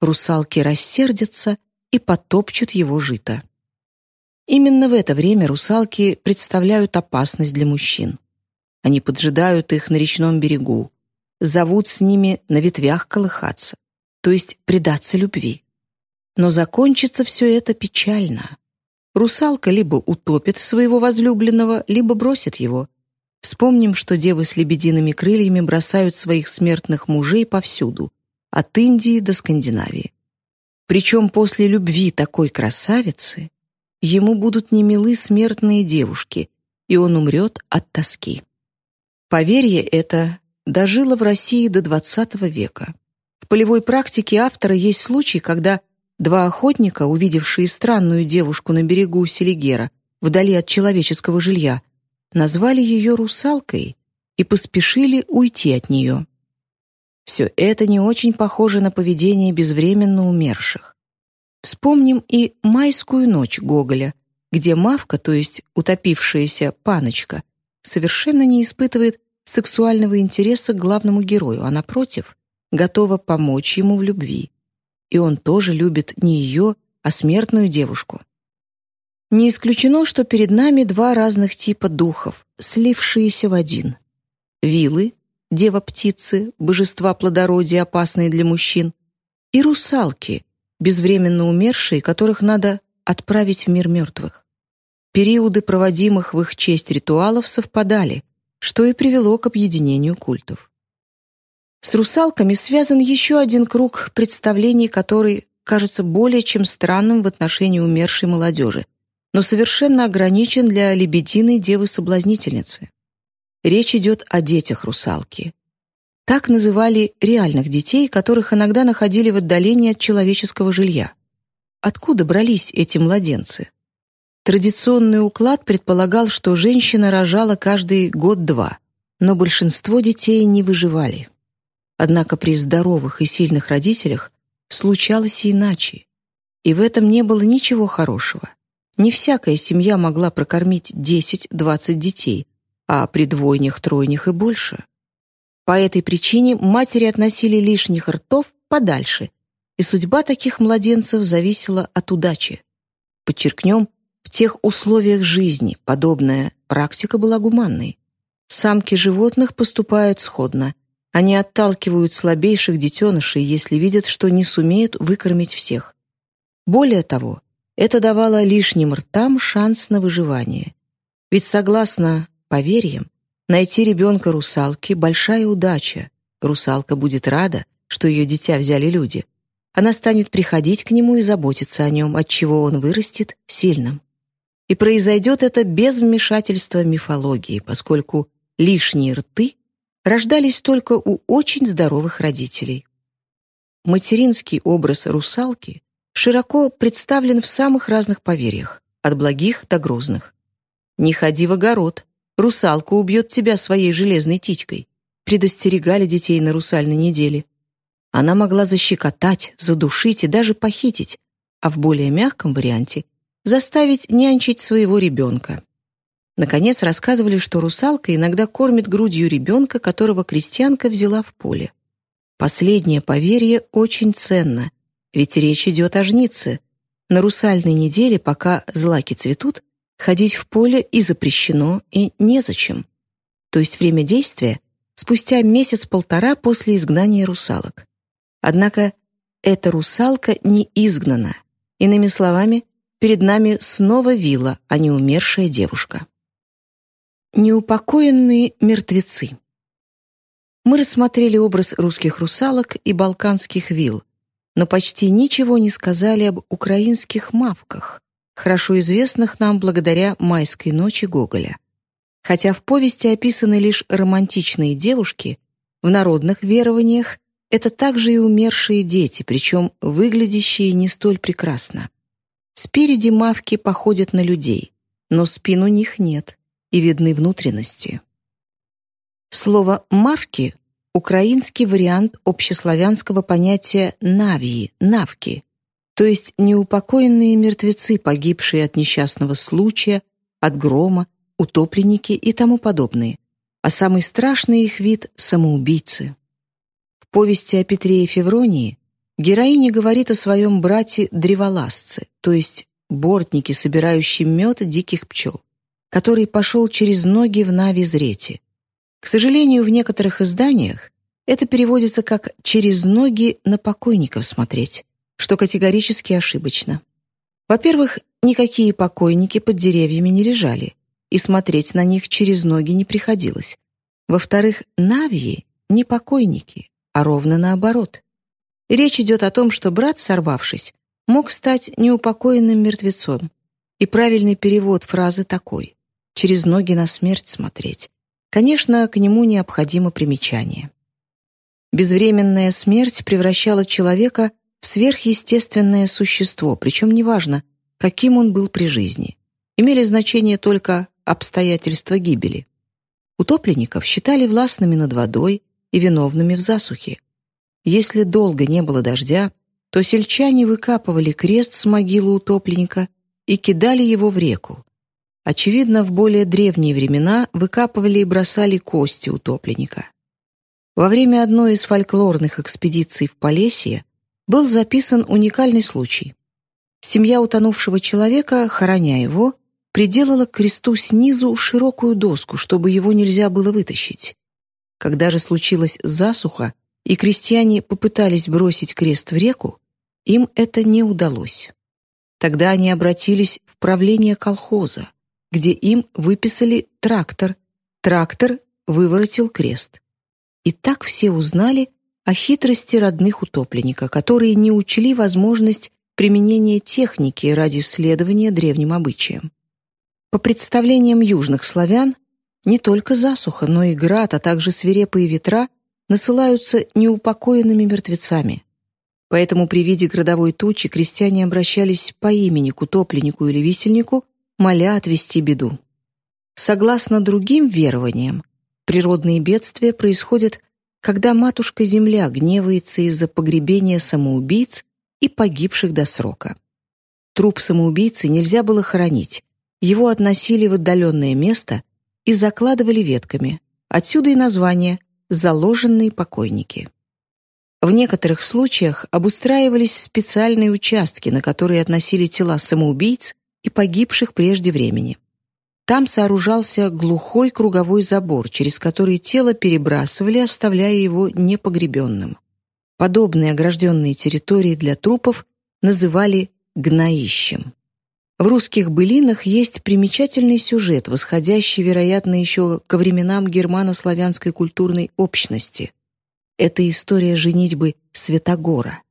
русалки рассердятся и потопчут его жито. Именно в это время русалки представляют опасность для мужчин. Они поджидают их на речном берегу, зовут с ними на ветвях колыхаться, то есть предаться любви. Но закончится все это печально. Русалка либо утопит своего возлюбленного, либо бросит его. Вспомним, что девы с лебедиными крыльями бросают своих смертных мужей повсюду, от Индии до Скандинавии. Причем после любви такой красавицы ему будут немилы смертные девушки, и он умрет от тоски. Поверье это дожило в России до XX века. В полевой практике автора есть случай, когда два охотника, увидевшие странную девушку на берегу Селигера, вдали от человеческого жилья, назвали ее русалкой и поспешили уйти от нее. Все это не очень похоже на поведение безвременно умерших. Вспомним и «Майскую ночь» Гоголя, где Мавка, то есть утопившаяся паночка, совершенно не испытывает сексуального интереса к главному герою, а напротив, готова помочь ему в любви. И он тоже любит не ее, а смертную девушку. Не исключено, что перед нами два разных типа духов, слившиеся в один. Вилы, дева-птицы, божества плодородия, опасные для мужчин, и русалки, безвременно умершие, которых надо отправить в мир мертвых. Периоды проводимых в их честь ритуалов совпадали, что и привело к объединению культов. С русалками связан еще один круг представлений, который кажется более чем странным в отношении умершей молодежи, но совершенно ограничен для лебединой девы-соблазнительницы. Речь идет о детях русалки. Так называли реальных детей, которых иногда находили в отдалении от человеческого жилья. Откуда брались эти младенцы? Традиционный уклад предполагал, что женщина рожала каждый год-два, но большинство детей не выживали. Однако при здоровых и сильных родителях случалось и иначе. И в этом не было ничего хорошего. Не всякая семья могла прокормить 10-20 детей, а при двойнях, тройнях и больше. По этой причине матери относили лишних ртов подальше, и судьба таких младенцев зависела от удачи. Подчеркнем, в тех условиях жизни подобная практика была гуманной. Самки животных поступают сходно. Они отталкивают слабейших детенышей, если видят, что не сумеют выкормить всех. Более того, это давало лишним ртам шанс на выживание. Ведь согласно поверьям, найти ребенка русалки — большая удача. Русалка будет рада, что ее дитя взяли люди. Она станет приходить к нему и заботиться о нем, отчего он вырастет сильным. И произойдет это без вмешательства мифологии, поскольку лишние рты рождались только у очень здоровых родителей. Материнский образ русалки широко представлен в самых разных поверьях, от благих до грозных. «Не ходи в огород, русалка убьет тебя своей железной титькой», предостерегали детей на русальной неделе. Она могла защекотать, задушить и даже похитить, а в более мягком варианте заставить нянчить своего ребенка. Наконец рассказывали, что русалка иногда кормит грудью ребенка, которого крестьянка взяла в поле. Последнее поверье очень ценно, ведь речь идет о жнице. На русальной неделе, пока злаки цветут, ходить в поле и запрещено, и незачем. То есть время действия спустя месяц-полтора после изгнания русалок. Однако эта русалка не изгнана. Иными словами, перед нами снова вилла, а не умершая девушка. Неупокоенные мертвецы. Мы рассмотрели образ русских русалок и балканских вил, но почти ничего не сказали об украинских мавках, хорошо известных нам благодаря «Майской ночи» Гоголя. Хотя в повести описаны лишь романтичные девушки, в народных верованиях это также и умершие дети, причем выглядящие не столь прекрасно. Спереди мавки походят на людей, но спин у них нет, и видны внутренности. Слово «мавки» — украинский вариант общеславянского понятия «навьи», «навки», то есть неупокоенные мертвецы, погибшие от несчастного случая, от грома, утопленники и тому подобные, а самый страшный их вид — самоубийцы. В повести о Петре и Февронии героиня говорит о своем брате-древолазце, то есть бортнике, собирающем мед диких пчел, который пошел через ноги в Нави-Зрете, к сожалению, в некоторых изданиях это переводится как «через ноги на покойников смотреть», что категорически ошибочно. Во-первых, никакие покойники под деревьями не лежали, и смотреть на них через ноги не приходилось. Во-вторых, навьи — не покойники, а ровно наоборот. Речь идет о том, что брат, сорвавшись, мог стать неупокоенным мертвецом. И правильный перевод фразы такой — «через ноги на смерть смотреть». Конечно, к нему необходимо примечание. Безвременная смерть превращала человека в сверхъестественное существо, причем неважно, каким он был при жизни. Имели значение только обстоятельства гибели. Утопленников считали властными над водой и виновными в засухе. Если долго не было дождя, то сельчане выкапывали крест с могилы утопленника и кидали его в реку, Очевидно, в более древние времена выкапывали и бросали кости утопленника. Во время одной из фольклорных экспедиций в Полесье был записан уникальный случай. Семья утонувшего человека, хороня его, приделала к кресту снизу широкую доску, чтобы его нельзя было вытащить. Когда же случилась засуха, и крестьяне попытались бросить крест в реку, им это не удалось. Тогда они обратились в правление колхоза, где им выписали трактор. Трактор выворотил крест. И так все узнали о хитрости родных утопленника, которые не учли возможность применения техники ради исследования древним обычаям. По представлениям южных славян, не только засуха, но и град, а также свирепые ветра насылаются неупокоенными мертвецами. Поэтому при виде градовой тучи крестьяне обращались по имени к утопленнику или висельнику моля отвести беду. Согласно другим верованиям, природные бедствия происходят, когда матушка-земля гневается из-за погребения самоубийц и погибших до срока. Труп самоубийцы нельзя было хоронить, его относили в отдаленное место и закладывали ветками, отсюда и название «заложенные покойники». В некоторых случаях обустраивались специальные участки, на которые относили тела самоубийц и погибших прежде времени. Там сооружался глухой круговой забор, через который тело перебрасывали, оставляя его непогребенным. Подобные огражденные территории для трупов называли гноищем. В русских былинах есть примечательный сюжет, восходящий, вероятно, еще ко временам германо-славянской культурной общности. Это история женитьбы Святогора.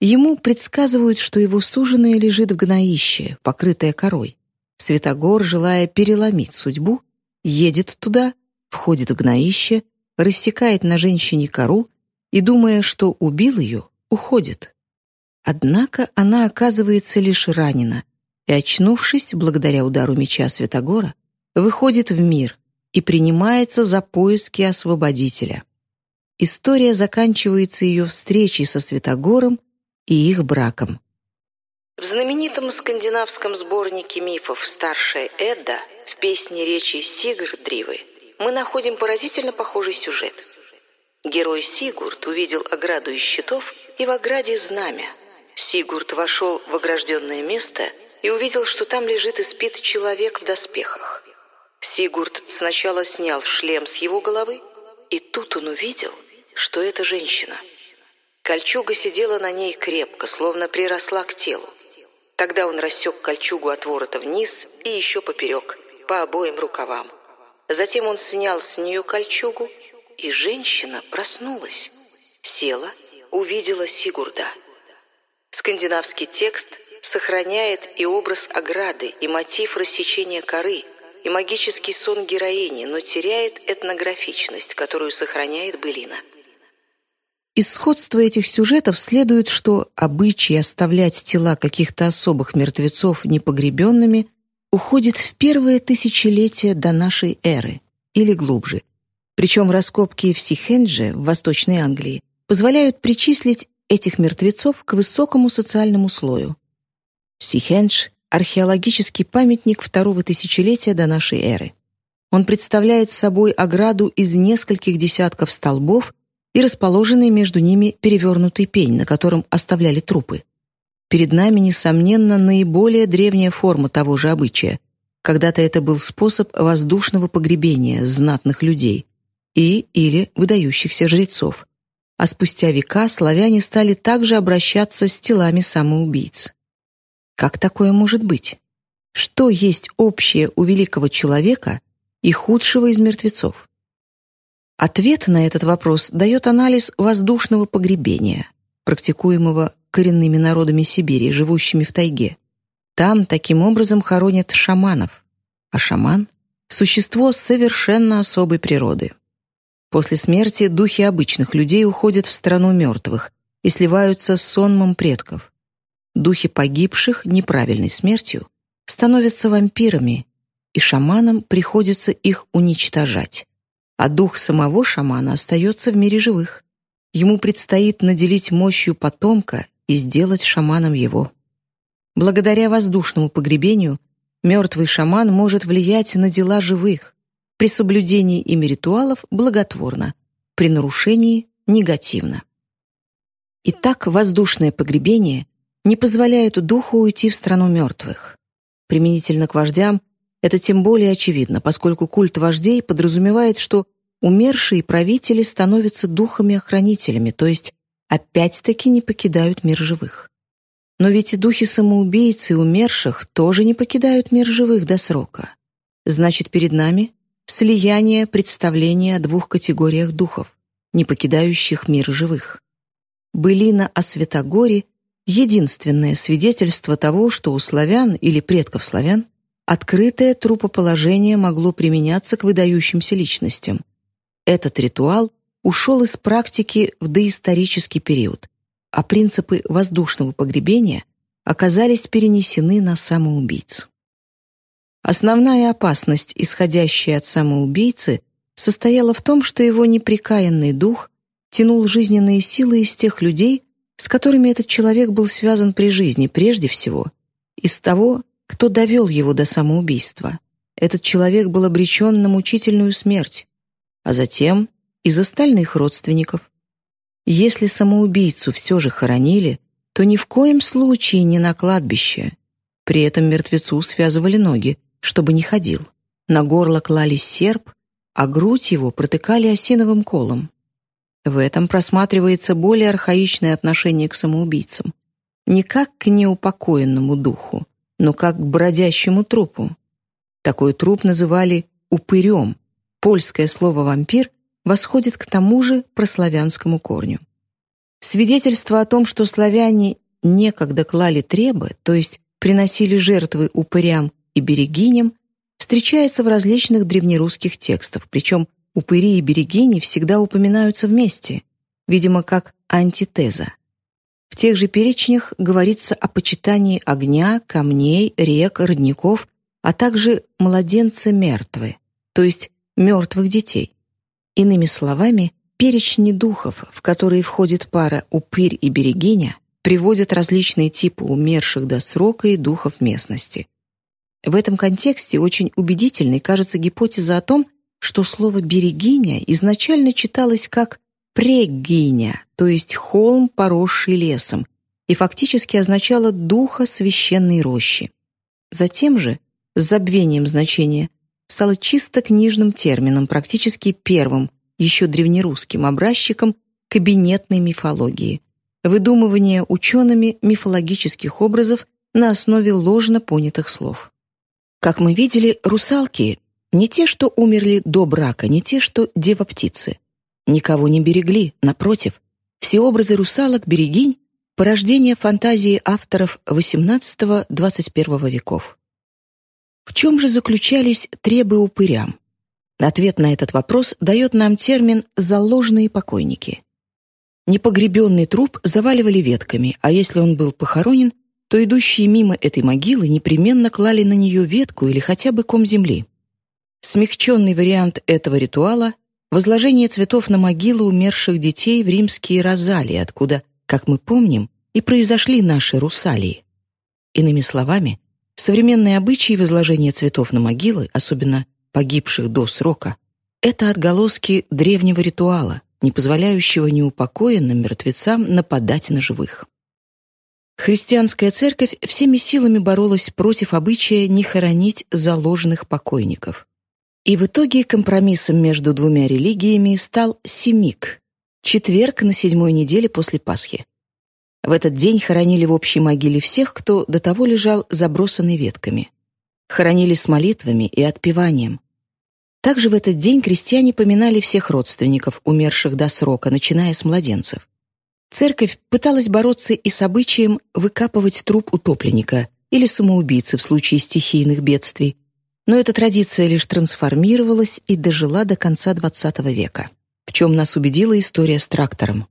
Ему предсказывают, что его суженое лежит в гноище, покрытое корой. Святогор, желая переломить судьбу, едет туда, входит в гноище, рассекает на женщине кору и, думая, что убил ее, уходит. Однако она оказывается лишь ранена и, очнувшись, благодаря удару меча Святогора, выходит в мир и принимается за поиски освободителя. История заканчивается ее встречей со Святогором и их браком. В знаменитом скандинавском сборнике мифов «Старшая Эдда» в песне речи Сигрдривы мы находим поразительно похожий сюжет. Герой Сигурд увидел ограду из щитов и в ограде знамя. Сигурд вошел в огражденное место и увидел, что там лежит и спит человек в доспехах. Сигурд сначала снял шлем с его головы, и тут он увидел, что это женщина – Кольчуга сидела на ней крепко, словно приросла к телу. Тогда он рассек кольчугу от ворота вниз и еще поперек, по обоим рукавам. Затем он снял с нее кольчугу, и женщина проснулась, села, увидела Сигурда. Скандинавский текст сохраняет и образ ограды, и мотив рассечения коры, и магический сон героини, но теряет этнографичность, которую сохраняет былина. Из сходства этих сюжетов следует, что обычай оставлять тела каких-то особых мертвецов непогребенными уходит в первое тысячелетие до нашей эры, или глубже. Причем раскопки в Сихендже, в Восточной Англии, позволяют причислить этих мертвецов к высокому социальному слою. Сихендж — археологический памятник второго тысячелетия до нашей эры. Он представляет собой ограду из нескольких десятков столбов и расположенный между ними перевернутый пень, на котором оставляли трупы. Перед нами, несомненно, наиболее древняя форма того же обычая. Когда-то это был способ воздушного погребения знатных людей и или выдающихся жрецов. А спустя века славяне стали также обращаться с телами самоубийц. Как такое может быть? Что есть общее у великого человека и худшего из мертвецов? Ответ на этот вопрос дает анализ воздушного погребения, практикуемого коренными народами Сибири, живущими в тайге. Там таким образом хоронят шаманов, а шаман — существо совершенно особой природы. После смерти духи обычных людей уходят в страну мертвых и сливаются с сонмом предков. Духи погибших неправильной смертью становятся вампирами, и шаманам приходится их уничтожать, а дух самого шамана остается в мире живых. Ему предстоит наделить мощью потомка и сделать шаманом его. Благодаря воздушному погребению мертвый шаман может влиять на дела живых, при соблюдении ими ритуалов благотворно, при нарушении негативно. Итак, воздушное погребение не позволяет духу уйти в страну мертвых. Применительно к вождям это тем более очевидно, поскольку культ вождей подразумевает, что умершие правители становятся духами-охранителями, то есть опять-таки не покидают мир живых. Но ведь и духи самоубийц и умерших тоже не покидают мир живых до срока. Значит, перед нами слияние представления о двух категориях духов, не покидающих мир живых. Былина о Святогоре — единственное свидетельство того, что у славян или предков славян открытое трупоположение могло применяться к выдающимся личностям. Этот ритуал ушел из практики в доисторический период, а принципы воздушного погребения оказались перенесены на самоубийц. Основная опасность, исходящая от самоубийцы, состояла в том, что его неприкаянный дух тянул жизненные силы из тех людей, с которыми этот человек был связан при жизни прежде всего, из того, кто довел его до самоубийства. Этот человек был обречен на мучительную смерть, а затем из остальных родственников. Если самоубийцу все же хоронили, то ни в коем случае не на кладбище. При этом мертвецу связывали ноги, чтобы не ходил. На горло клали серп, а грудь его протыкали осиновым колом. В этом просматривается более архаичное отношение к самоубийцам. Не как к неупокоенному духу, но как к бродящему трупу. Такой труп называли «упырем». Польское слово «вампир» восходит к тому же прославянскому корню. Свидетельство о том, что славяне некогда клали требы, то есть приносили жертвы упырям и берегиням, встречается в различных древнерусских текстах, причем упыри и берегини всегда упоминаются вместе, видимо, как антитеза. В тех же перечнях говорится о почитании огня, камней, рек, родников, а также младенца мертвы, то есть мертвых детей. Иными словами, перечни духов, в которые входит пара упырь и берегиня, приводят различные типы умерших до срока и духов местности. В этом контексте очень убедительной кажется гипотеза о том, что слово «берегиня» изначально читалось как «прегиня», то есть холм, поросший лесом, и фактически означало «духа священной рощи». Затем же, с забвением значения, стало чисто книжным термином, практически первым, еще древнерусским образчиком кабинетной мифологии, выдумывание учеными мифологических образов на основе ложно понятых слов. Как мы видели, русалки — не те, что умерли до брака, не те, что дева-птицы. Никого не берегли, напротив. Все образы русалок-берегинь — порождение фантазии авторов XVIII-XXI веков. В чем же заключались требы упырям? Ответ на этот вопрос дает нам термин «заложенные покойники». Непогребенный труп заваливали ветками, а если он был похоронен, то идущие мимо этой могилы непременно клали на нее ветку или хотя бы ком земли. Смягченный вариант этого ритуала — возложение цветов на могилы умерших детей в римские розалии, откуда, как мы помним, и произошли наши русалии. Иными словами, современные обычаи возложения цветов на могилы, особенно погибших до срока, это отголоски древнего ритуала, не позволяющего неупокоенным мертвецам нападать на живых. Христианская церковь всеми силами боролась против обычая не хоронить заложенных покойников. И в итоге компромиссом между двумя религиями стал Семик — четверг на седьмой неделе после Пасхи. В этот день хоронили в общей могиле всех, кто до того лежал забросанный ветками. Хоронили с молитвами и отпеванием. Также в этот день крестьяне поминали всех родственников, умерших до срока, начиная с младенцев. Церковь пыталась бороться и с обычаем выкапывать труп утопленника или самоубийцы в случае стихийных бедствий, но эта традиция лишь трансформировалась и дожила до конца XX века, в чем нас убедила история с трактором.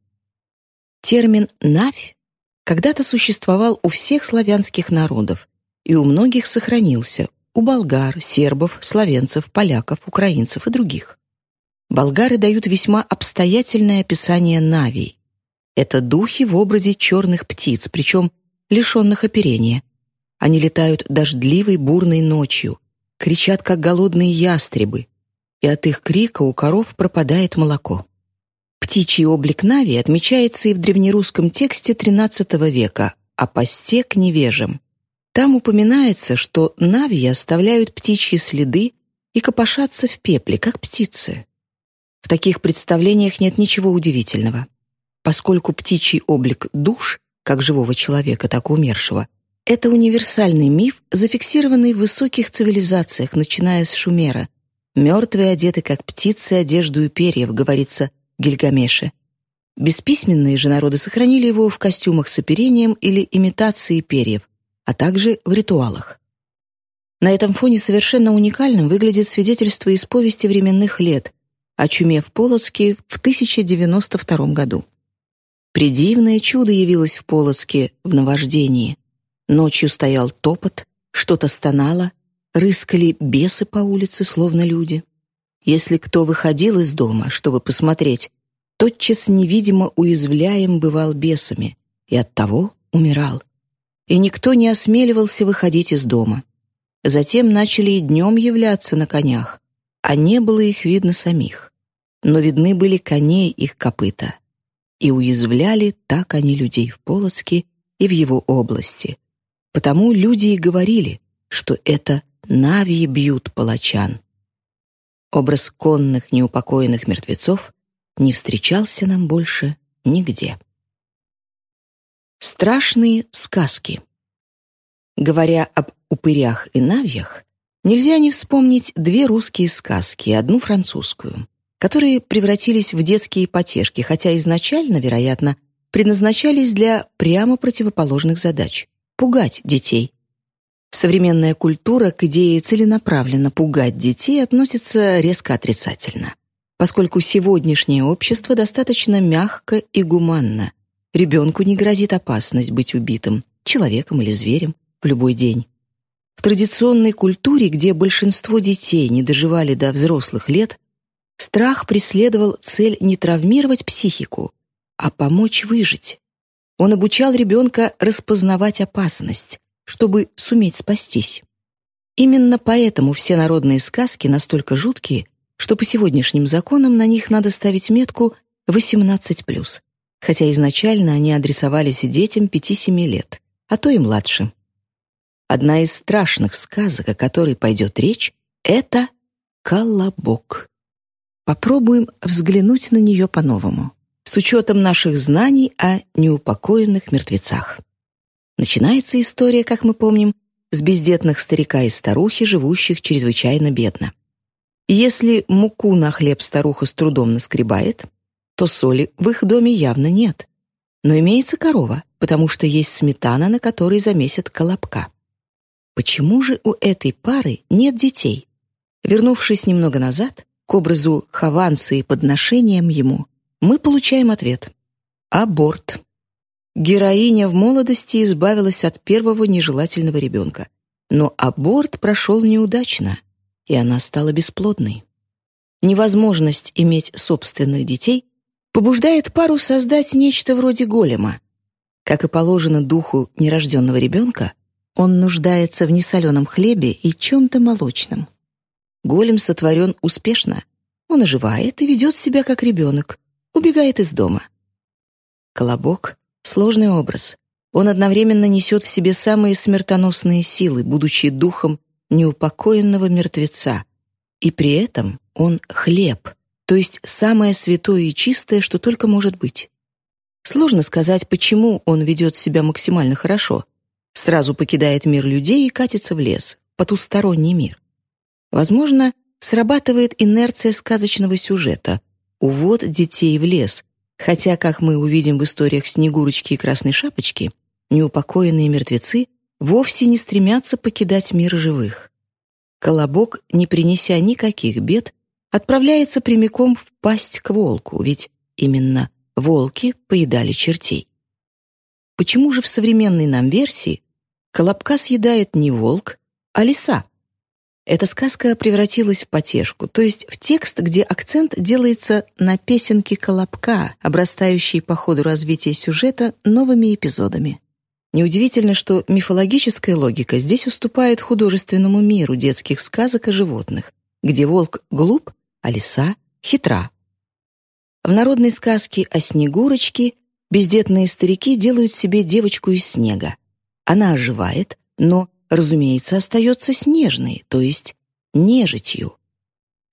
Термин «навь» когда-то существовал у всех славянских народов и у многих сохранился, у болгар, сербов, словенцев, поляков, украинцев и других. Болгары дают весьма обстоятельное описание навий. Это духи в образе черных птиц, причем лишенных оперения. Они летают дождливой бурной ночью, кричат, как голодные ястребы, и от их крика у коров пропадает молоко. Птичий облик Нави отмечается и в древнерусском тексте XIII века о посте к невежам. Там упоминается, что Нави оставляют птичьи следы и копошатся в пепле, как птицы. В таких представлениях нет ничего удивительного поскольку птичий облик душ, как живого человека, так и умершего, это универсальный миф, зафиксированный в высоких цивилизациях, начиная с Шумера. «Мертвые одеты, как птицы, одежду и перьев», говорится Гильгамеше. Бесписьменные же народы сохранили его в костюмах с оперением или имитацией перьев, а также в ритуалах. На этом фоне совершенно уникальным выглядит свидетельство из повести временных лет о чуме в Полоцке в 1092 году. Придивное чудо явилось в Полоцке в наваждении. Ночью стоял топот, что-то стонало, рыскали бесы по улице, словно люди. Если кто выходил из дома, чтобы посмотреть, тотчас невидимо уязвляем бывал бесами и оттого умирал. И никто не осмеливался выходить из дома. Затем начали и днем являться на конях, а не было их видно самих. Но видны были коней их копыта и уязвляли так они людей в Полоцке и в его области. Потому люди и говорили, что это навьи бьют палачан. Образ конных неупокоенных мертвецов не встречался нам больше нигде. Страшные сказки. Говоря об упырях и навьях, нельзя не вспомнить две русские сказки и одну французскую которые превратились в детские потешки, хотя изначально, вероятно, предназначались для прямо противоположных задач — пугать детей. Современная культура к идее целенаправленно пугать детей относится резко отрицательно, поскольку сегодняшнее общество достаточно мягко и гуманно. Ребенку не грозит опасность быть убитым, человеком или зверем, в любой день. В традиционной культуре, где большинство детей не доживали до взрослых лет, Страх преследовал цель не травмировать психику, а помочь выжить. Он обучал ребенка распознавать опасность, чтобы суметь спастись. Именно поэтому все народные сказки настолько жуткие, что по сегодняшним законам на них надо ставить метку 18+, хотя изначально они адресовались детям 5-7 лет, а то и младше. Одна из страшных сказок, о которой пойдет речь, это «Колобок». Попробуем взглянуть на нее по-новому, с учетом наших знаний о неупокоенных мертвецах. Начинается история, как мы помним, с бездетных старика и старухи, живущих чрезвычайно бедно. если муку на хлеб старуха с трудом наскребает, то соли в их доме явно нет. Но имеется корова, потому что есть сметана, на которой замесят колобка. Почему же у этой пары нет детей? Вернувшись немного назад, к образу Хованса и подношениям ему, мы получаем ответ. Аборт. Героиня в молодости избавилась от первого нежелательного ребенка. Но аборт прошел неудачно, и она стала бесплодной. Невозможность иметь собственных детей побуждает пару создать нечто вроде голема. Как и положено духу нерожденного ребенка, он нуждается в несоленом хлебе и чем-то молочном. Голем сотворен успешно. Он оживает и ведет себя как ребенок, убегает из дома. Колобок — сложный образ. Он одновременно несет в себе самые смертоносные силы, будучи духом неупокоенного мертвеца. И при этом он хлеб, то есть самое святое и чистое, что только может быть. Сложно сказать, почему он ведет себя максимально хорошо. Сразу покидает мир людей и катится в лес, потусторонний мир. Возможно, срабатывает инерция сказочного сюжета — увод детей в лес, хотя, как мы увидим в историях Снегурочки и Красной Шапочки, неупокоенные мертвецы вовсе не стремятся покидать мир живых. Колобок, не принеся никаких бед, отправляется прямиком в пасть к волку, ведь именно волки поедали чертей. Почему же в современной нам версии Колобка съедает не волк, а лиса? Эта сказка превратилась в потешку, то есть в текст, где акцент делается на песенке Колобка, обрастающей по ходу развития сюжета новыми эпизодами. Неудивительно, что мифологическая логика здесь уступает художественному миру детских сказок о животных, где волк глуп, а лиса хитра. В народной сказке о Снегурочке бездетные старики делают себе девочку из снега. Она оживает, но, разумеется, остается снежной, то есть нежитью.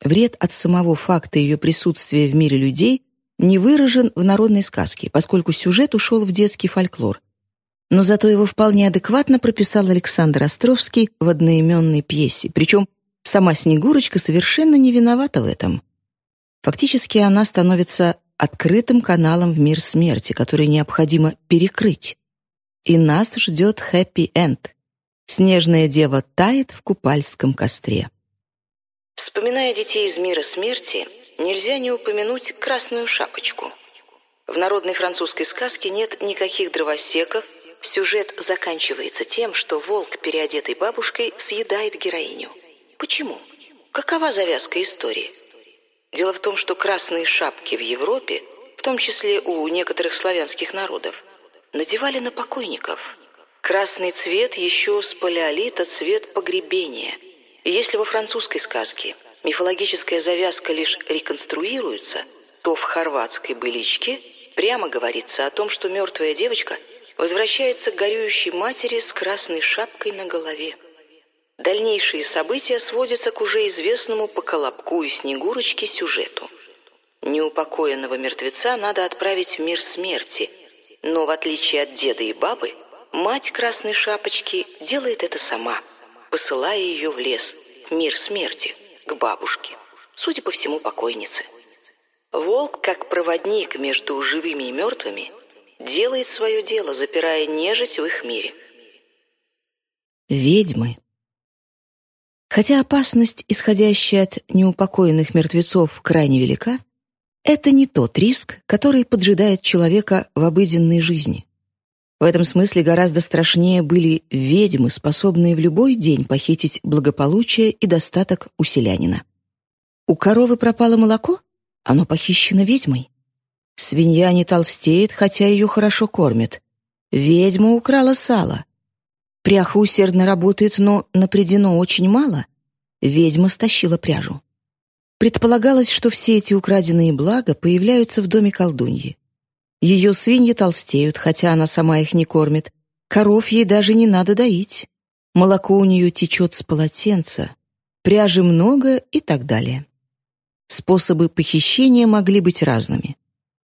Вред от самого факта ее присутствия в мире людей не выражен в народной сказке, поскольку сюжет ушел в детский фольклор, но зато его вполне адекватно прописал Александр Островский в одноименной пьесе, причем сама Снегурочка совершенно не виновата в этом. Фактически она становится открытым каналом в мир смерти, который необходимо перекрыть. И нас ждет хэппи-энд. Снежная дева тает в купальском костре. Вспоминая детей из мира смерти, нельзя не упомянуть красную шапочку. В народной французской сказке нет никаких дровосеков, Сюжет заканчивается тем, что волк, переодетый бабушкой, съедает героиню. Почему? Какова завязка истории? Дело в том, что красные шапки в Европе, в том числе у некоторых славянских народов, надевали на покойников. Красный цвет еще с палеолита цвет погребения. И если во французской сказке мифологическая завязка лишь реконструируется, то в хорватской быличке прямо говорится о том, что мертвая девочка – возвращается к горюющей матери с красной шапкой на голове. Дальнейшие события сводятся к уже известному по Колобку и Снегурочке сюжету. Неупокоенного мертвеца надо отправить в мир смерти, но в отличие от деда и бабы, мать Красной Шапочки делает это сама, посылая ее в лес, в мир смерти, к бабушке, судя по всему, покойнице. Волк, как проводник между живыми и мертвыми, делает свое дело, запирая нежить в их мире. Ведьмы. Хотя опасность, исходящая от неупокоенных мертвецов, крайне велика, это не тот риск, который поджидает человека в обыденной жизни. В этом смысле гораздо страшнее были ведьмы, способные в любой день похитить благополучие и достаток у селянина. У коровы пропало молоко? Оно похищено ведьмой. Свинья не толстеет, хотя ее хорошо кормят. Ведьма украла сало. Пряха усердно работает, но напряжено очень мало. Ведьма стащила пряжу. Предполагалось, что все эти украденные блага появляются в доме колдуньи. Ее свиньи толстеют, хотя она сама их не кормит. Коров ей даже не надо доить. Молоко у нее течет с полотенца. Пряжи много и так далее. Способы похищения могли быть разными.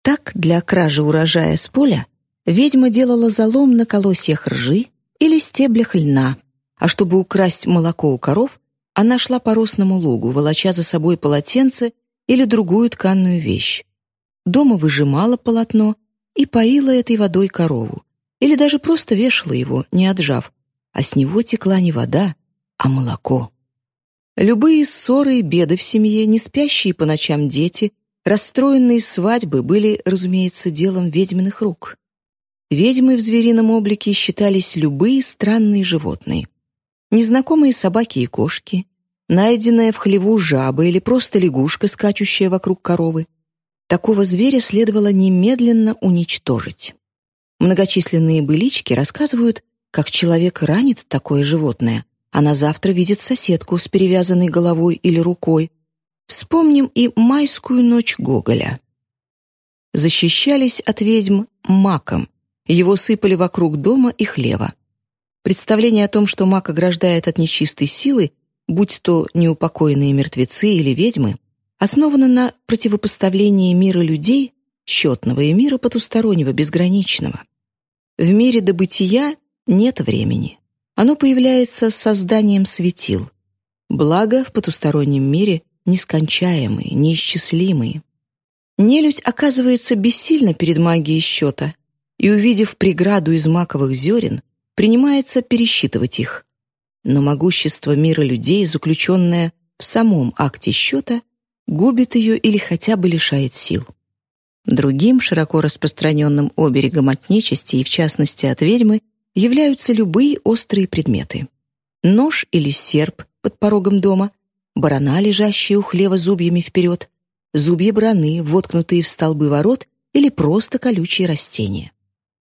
Так, для кражи урожая с поля ведьма делала залом на колосьях ржи или стеблях льна, а чтобы украсть молоко у коров, она шла по росному лугу, волоча за собой полотенце или другую тканную вещь. Дома выжимала полотно и поила этой водой корову, или даже просто вешала его, не отжав, а с него текла не вода, а молоко. Любые ссоры и беды в семье, не спящие по ночам дети — Расстроенные свадьбы были, разумеется, делом ведьминых рук. Ведьмы в зверином облике считались любые странные животные. Незнакомые собаки и кошки, найденная в хлеву жаба или просто лягушка, скачущая вокруг коровы. Такого зверя следовало немедленно уничтожить. Многочисленные былички рассказывают, как человек ранит такое животное, а на завтра видит соседку с перевязанной головой или рукой. Вспомним и майскую ночь Гоголя. Защищались от ведьм маком, его сыпали вокруг дома и хлева. Представление о том, что маг ограждает от нечистой силы, будь то неупокоенные мертвецы или ведьмы, основано на противопоставлении мира людей, счетного и мира потустороннего, безграничного. В мире до бытия нет времени. Оно появляется с созданием светил. Благо в потустороннем мире нескончаемые, неисчислимые. Нелюдь оказывается бессильна перед магией счета — и, увидев преграду из маковых зерен, принимается пересчитывать их. Но могущество мира людей, заключенное в самом акте счета, губит ее или хотя бы лишает сил. Другим широко распространенным оберегом от нечисти и, в частности, от ведьмы, являются любые острые предметы. Нож или серп под порогом дома, барана, лежащие у хлева зубьями вперед, зубья браны, воткнутые в столбы ворот или просто колючие растения.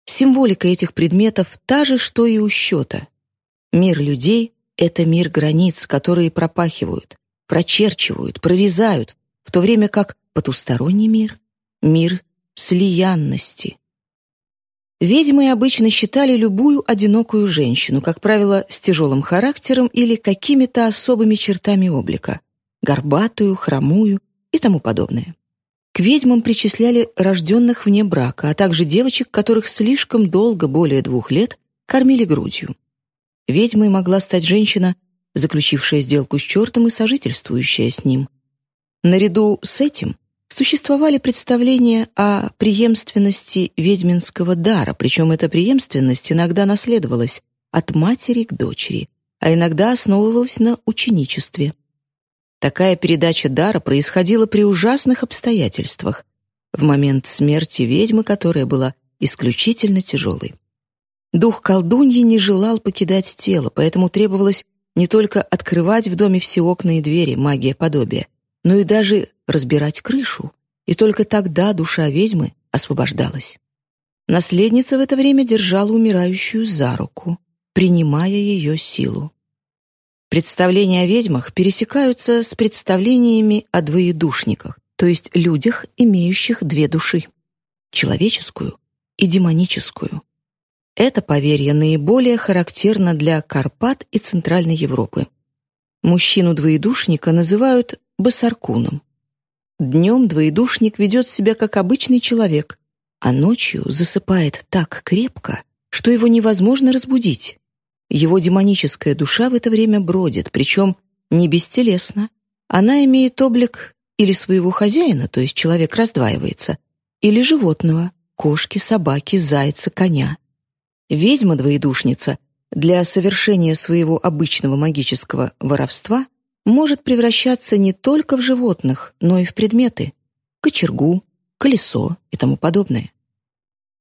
Символика этих предметов та же, что и у счета. Мир людей — это мир границ, которые пропахивают, прочерчивают, прорезают, в то время как потусторонний мир — мир слиянности. Ведьмы обычно считали любую одинокую женщину, как правило, с тяжелым характером или какими-то особыми чертами облика — горбатую, хромую и тому подобное. К ведьмам причисляли рожденных вне брака, а также девочек, которых слишком долго, более двух лет, кормили грудью. Ведьмой могла стать женщина, заключившая сделку с чертом и сожительствующая с ним. Наряду с этим существовали представления о преемственности ведьминского дара, причем эта преемственность иногда наследовалась от матери к дочери, а иногда основывалась на ученичестве. Такая передача дара происходила при ужасных обстоятельствах, в момент смерти ведьмы, которая была исключительно тяжелой. Дух колдуньи не желал покидать тело, поэтому требовалось не только открывать в доме все окна и двери, магия подобия, но и даже разбирать крышу, и только тогда душа ведьмы освобождалась. Наследница в это время держала умирающую за руку, принимая ее силу. Представления о ведьмах пересекаются с представлениями о двоедушниках, то есть людях, имеющих две души — человеческую и демоническую. Это поверье наиболее характерно для Карпат и Центральной Европы. Мужчину-двоедушника называют басаркуном. Днем двоедушник ведет себя как обычный человек, а ночью засыпает так крепко, что его невозможно разбудить. Его демоническая душа в это время бродит, причем не бестелесно. Она имеет облик или своего хозяина, то есть человек раздваивается, или животного, кошки, собаки, зайца, коня. Ведьма-двоедушница для совершения своего обычного магического воровства может превращаться не только в животных, но и в предметы — кочергу, колесо и тому подобное.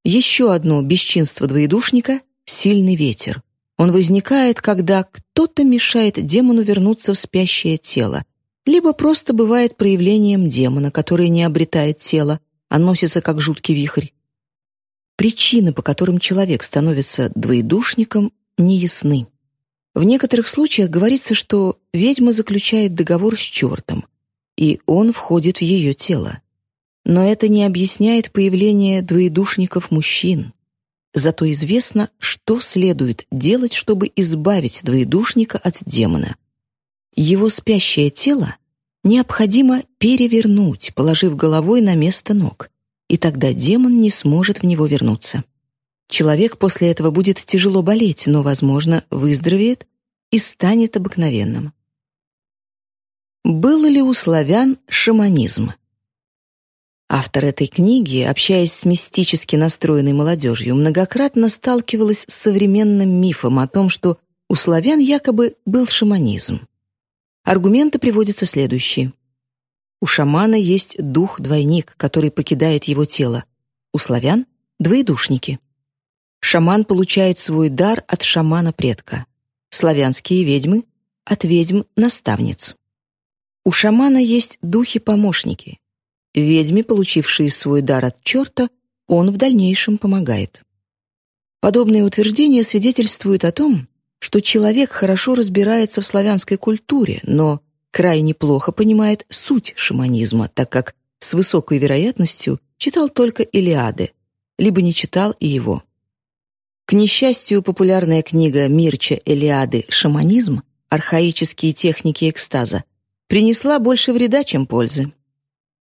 Еще одно бесчинство двоедушника — сильный ветер. Он возникает, когда кто-то мешает демону вернуться в спящее тело, либо просто бывает проявлением демона, который не обретает тело, а носится как жуткий вихрь. Причины, по которым человек становится двоедушником, не ясны. В некоторых случаях говорится, что ведьма заключает договор с чертом, и он входит в ее тело. Но это не объясняет появление двоедушников мужчин. Зато известно, что следует делать, чтобы избавить двоедушника от демона. Его спящее тело необходимо перевернуть, положив головой на место ног, и тогда демон не сможет в него вернуться. Человек после этого будет тяжело болеть, но, возможно, выздоровеет и станет обыкновенным. Был ли у славян шаманизм? Автор этой книги, общаясь с мистически настроенной молодежью, многократно сталкивалась с современным мифом о том, что у славян якобы был шаманизм. Аргументы приводятся следующие. У шамана есть дух-двойник, который покидает его тело. У славян — двоедушники. Шаман получает свой дар от шамана-предка. Славянские ведьмы — от ведьм-наставниц. У шамана есть духи-помощники. Ведьме, получившие свой дар от черта, он в дальнейшем помогает. Подобные утверждения свидетельствуют о том, что человек хорошо разбирается в славянской культуре, но крайне плохо понимает суть шаманизма, так как с высокой вероятностью читал только «Илиады», либо не читал и его. К несчастью, популярная книга Мирча «Элиады. Шаманизм. Архаические техники экстаза» принесла больше вреда, чем пользы.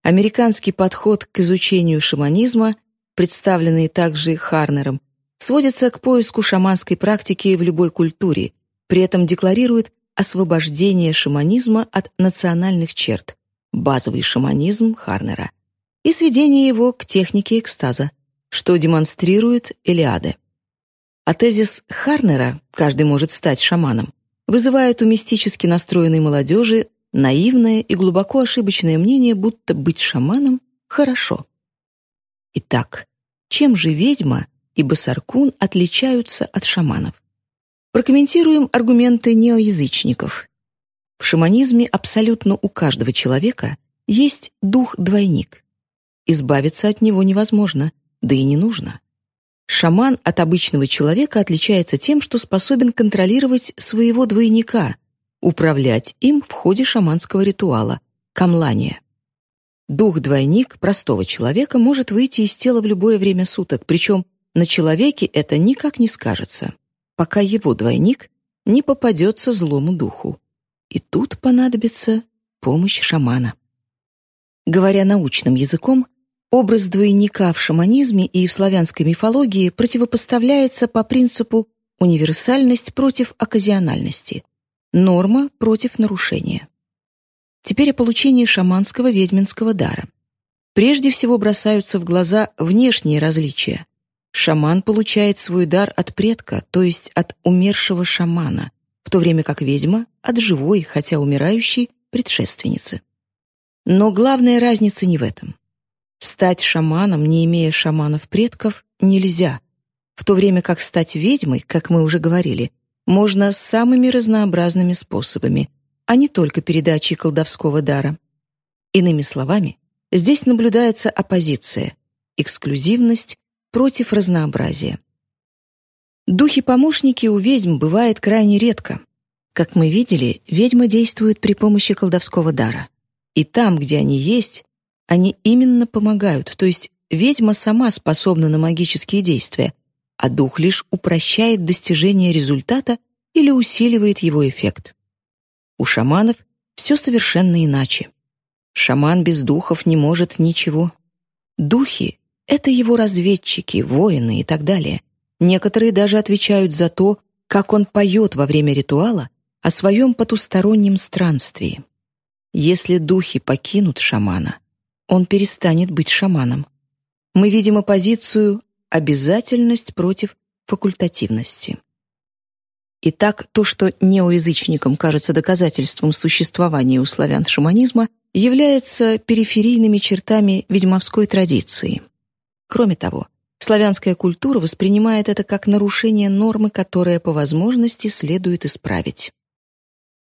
Американский подход к изучению шаманизма, представленный также Харнером, сводится к поиску шаманской практики в любой культуре, при этом декларирует освобождение шаманизма от национальных черт, базовый шаманизм Харнера, и сведение его к технике экстаза, что демонстрирует Элиады. А тезис Харнера «каждый может стать шаманом» вызывает у мистически настроенной молодежи наивное и глубоко ошибочное мнение, будто быть шаманом — хорошо. Итак, чем же ведьма и басаркун отличаются от шаманов? Прокомментируем аргументы неоязычников. В шаманизме абсолютно у каждого человека есть дух-двойник. Избавиться от него невозможно, да и не нужно. Шаман от обычного человека отличается тем, что способен контролировать своего двойника, управлять им в ходе шаманского ритуала — камлания. Дух-двойник простого человека может выйти из тела в любое время суток, причем на человеке это никак не скажется пока его двойник не попадется злому духу. И тут понадобится помощь шамана. Говоря научным языком, образ двойника в шаманизме и в славянской мифологии противопоставляется по принципу универсальность против оказиональности, норма против нарушения. Теперь о получении шаманского ведьминского дара. Прежде всего бросаются в глаза внешние различия, Шаман получает свой дар от предка, то есть от умершего шамана, в то время как ведьма — от живой, хотя умирающей, предшественницы. Но главная разница не в этом. Стать шаманом, не имея шаманов-предков, нельзя, в то время как стать ведьмой, как мы уже говорили, можно самыми разнообразными способами, а не только передачей колдовского дара. Иными словами, здесь наблюдается оппозиция, эксклюзивность против разнообразия. Духи-помощники у ведьм бывает крайне редко. Как мы видели, ведьмы действуют при помощи колдовского дара. И там, где они есть, они именно помогают, то есть ведьма сама способна на магические действия, а дух лишь упрощает достижение результата или усиливает его эффект. У шаманов все совершенно иначе. Шаман без духов не может ничего. Духи это его разведчики, воины и так далее. Некоторые даже отвечают за то, как он поет во время ритуала о своем потустороннем странствии. Если духи покинут шамана, он перестанет быть шаманом. Мы видим оппозицию обязательность против факультативности. Итак, то, что неоязычникам кажется доказательством существования у славян шаманизма, является периферийными чертами ведьмовской традиции — Кроме того, славянская культура воспринимает это как нарушение нормы, которое по возможности следует исправить.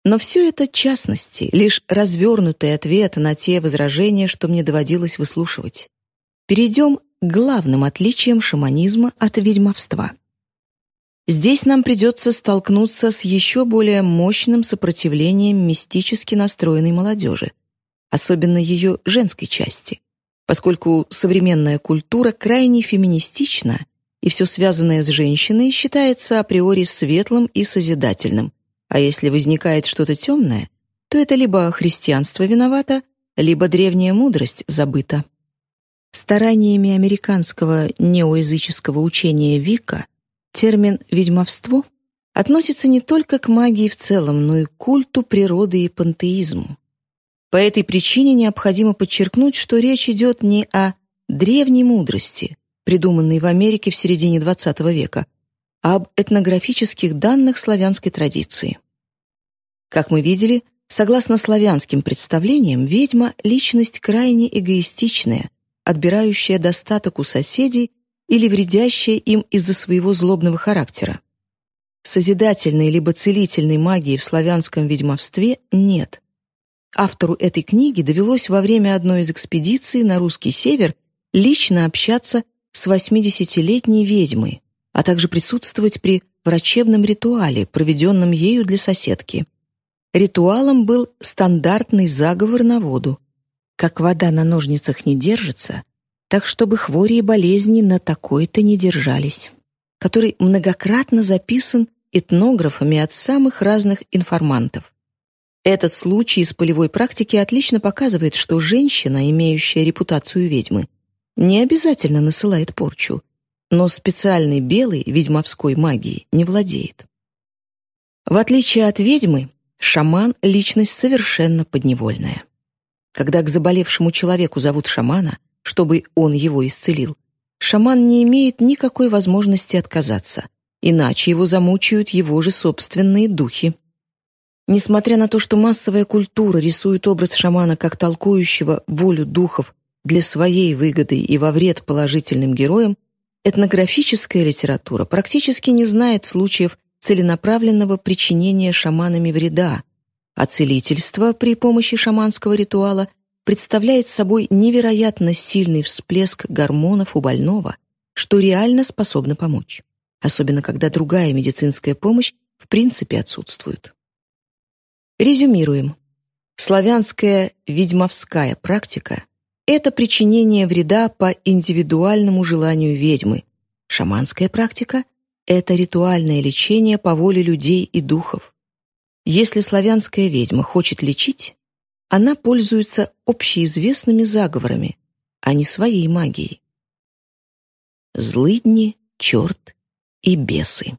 Но все это частности, лишь развернутый ответ на те возражения, что мне доводилось выслушивать. Перейдем к главным отличиям шаманизма от ведьмовства. Здесь нам придется столкнуться с еще более мощным сопротивлением мистически настроенной молодежи, особенно ее женской части поскольку современная культура крайне феминистична, и все связанное с женщиной считается априори светлым и созидательным, а если возникает что-то темное, то это либо христианство виновато, либо древняя мудрость забыта. Стараниями американского неоязыческого учения Вика термин «ведьмовство» относится не только к магии в целом, но и к культу природы и пантеизму. По этой причине необходимо подчеркнуть, что речь идет не о древней мудрости, придуманной в Америке в середине XX века, а об этнографических данных славянской традиции. Как мы видели, Согласно славянским представлениям, ведьма — личность крайне эгоистичная, отбирающая достаток у соседей или вредящая им из-за своего злобного характера. Созидательной либо целительной магии в славянском ведьмовстве нет. Автору этой книги довелось во время одной из экспедиций на русский север лично общаться с 80-летней ведьмой, а также присутствовать при врачебном ритуале, проведенном ею для соседки. Ритуалом был стандартный заговор на воду. Как вода на ножницах не держится, так чтобы хвори и болезни на такой-то не держались, который многократно записан этнографами от самых разных информантов. Этот случай из полевой практики отлично показывает, что женщина, имеющая репутацию ведьмы, не обязательно насылает порчу, но специальной белой ведьмовской магией не владеет. В отличие от ведьмы, шаман — личность совершенно подневольная. Когда к заболевшему человеку зовут шамана, чтобы он его исцелил, шаман не имеет никакой возможности отказаться, иначе его замучают его же собственные духи. Несмотря на то, что массовая культура рисует образ шамана как толкующего волю духов для своей выгоды и во вред положительным героям, этнографическая литература практически не знает случаев целенаправленного причинения шаманами вреда, а целительство при помощи шаманского ритуала представляет собой невероятно сильный всплеск гормонов у больного, что реально способно помочь, особенно когда другая медицинская помощь в принципе отсутствует. Резюмируем. Славянская ведьмовская практика — это причинение вреда по индивидуальному желанию ведьмы. Шаманская практика — это ритуальное лечение по воле людей и духов. Если славянская ведьма хочет лечить, она пользуется общеизвестными заговорами, а не своей магией. Злыдни, черт и бесы.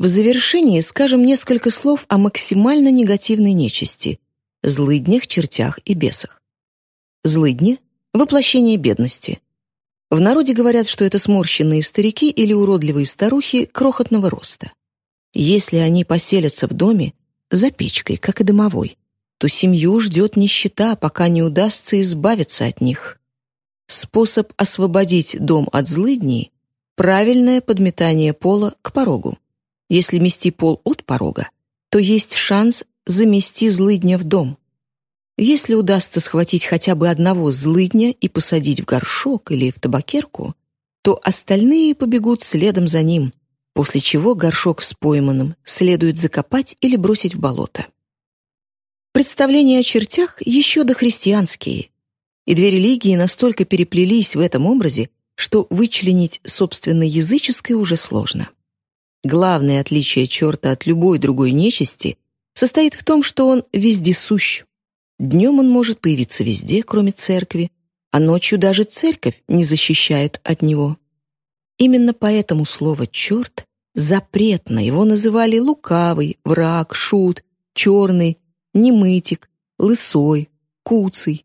В завершении скажем несколько слов о максимально негативной нечисти — злыднях, чертях и бесах. Злыдни — воплощение бедности. В народе говорят, что это сморщенные старики или уродливые старухи крохотного роста. Если они поселятся в доме, за печкой, как и домовой, то семью ждет нищета, пока не удастся избавиться от них. Способ освободить дом от злыдней — правильное подметание пола к порогу. Если мести пол от порога, то есть шанс замести злыдня в дом. Если удастся схватить хотя бы одного злыдня и посадить в горшок или в табакерку, то остальные побегут следом за ним, после чего горшок с пойманным следует закопать или бросить в болото. Представления о чертях еще дохристианские, и две религии настолько переплелись в этом образе, что вычленить собственно языческое уже сложно. Главное отличие черта от любой другой нечисти состоит в том, что он вездесущ. Днем он может появиться везде, кроме церкви, а ночью даже церковь не защищает от него. Именно поэтому слово «черт» запретно, его называли лукавый, враг, шут, черный, немытик, лысой, куцый.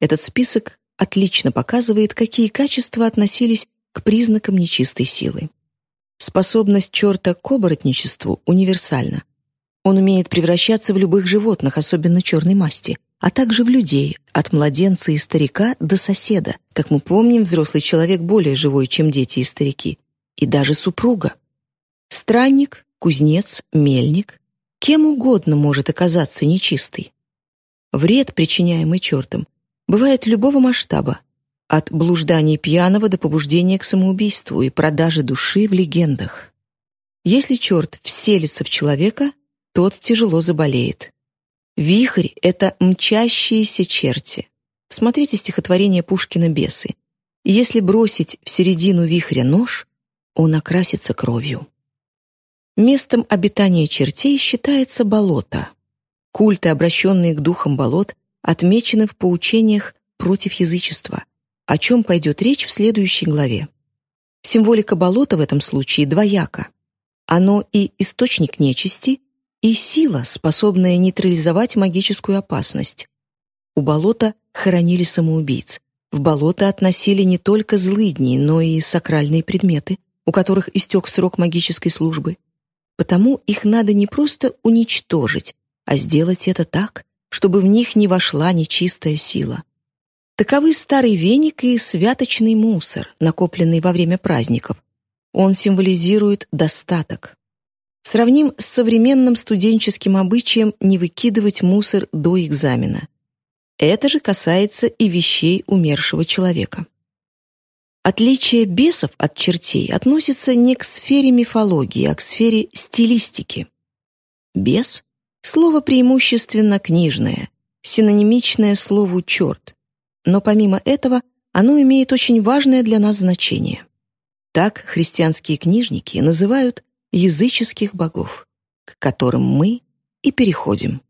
Этот список отлично показывает, какие качества относились к признакам нечистой силы. Способность черта к оборотничеству универсальна. Он умеет превращаться в любых животных, особенно черной масти, а также в людей, от младенца и старика до соседа. Как мы помним, взрослый человек более живой, чем дети и старики, и даже супруга. Странник, кузнец, мельник, кем угодно может оказаться нечистый. Вред, причиняемый чертом, бывает любого масштаба, от блужданий пьяного до побуждения к самоубийству и продажи души в легендах. Если черт вселится в человека, тот тяжело заболеет. Вихрь — это мчащиеся черти. Смотрите стихотворение Пушкина «Бесы». Если бросить в середину вихря нож, он окрасится кровью. Местом обитания чертей считается болото. Культы, обращенные к духам болот, отмечены в поучениях против язычества — о чем пойдет речь в следующей главе. Символика болота в этом случае двояка. Оно и источник нечисти, и сила, способная нейтрализовать магическую опасность. У болота хоронили самоубийц. В болото относили не только злыдни, но и сакральные предметы, у которых истек срок магической службы. Потому их надо не просто уничтожить, а сделать это так, чтобы в них не вошла нечистая сила. Таковы старый веник и святочный мусор, накопленный во время праздников. Он символизирует достаток. Сравним с современным студенческим обычаем не выкидывать мусор до экзамена. Это же касается и вещей умершего человека. Отличие бесов от чертей относится не к сфере мифологии, а к сфере стилистики. Бес — слово преимущественно книжное, синонимичное слову «черт», но помимо этого оно имеет очень важное для нас значение. Так христианские книжники называют языческих богов, к которым мы и переходим.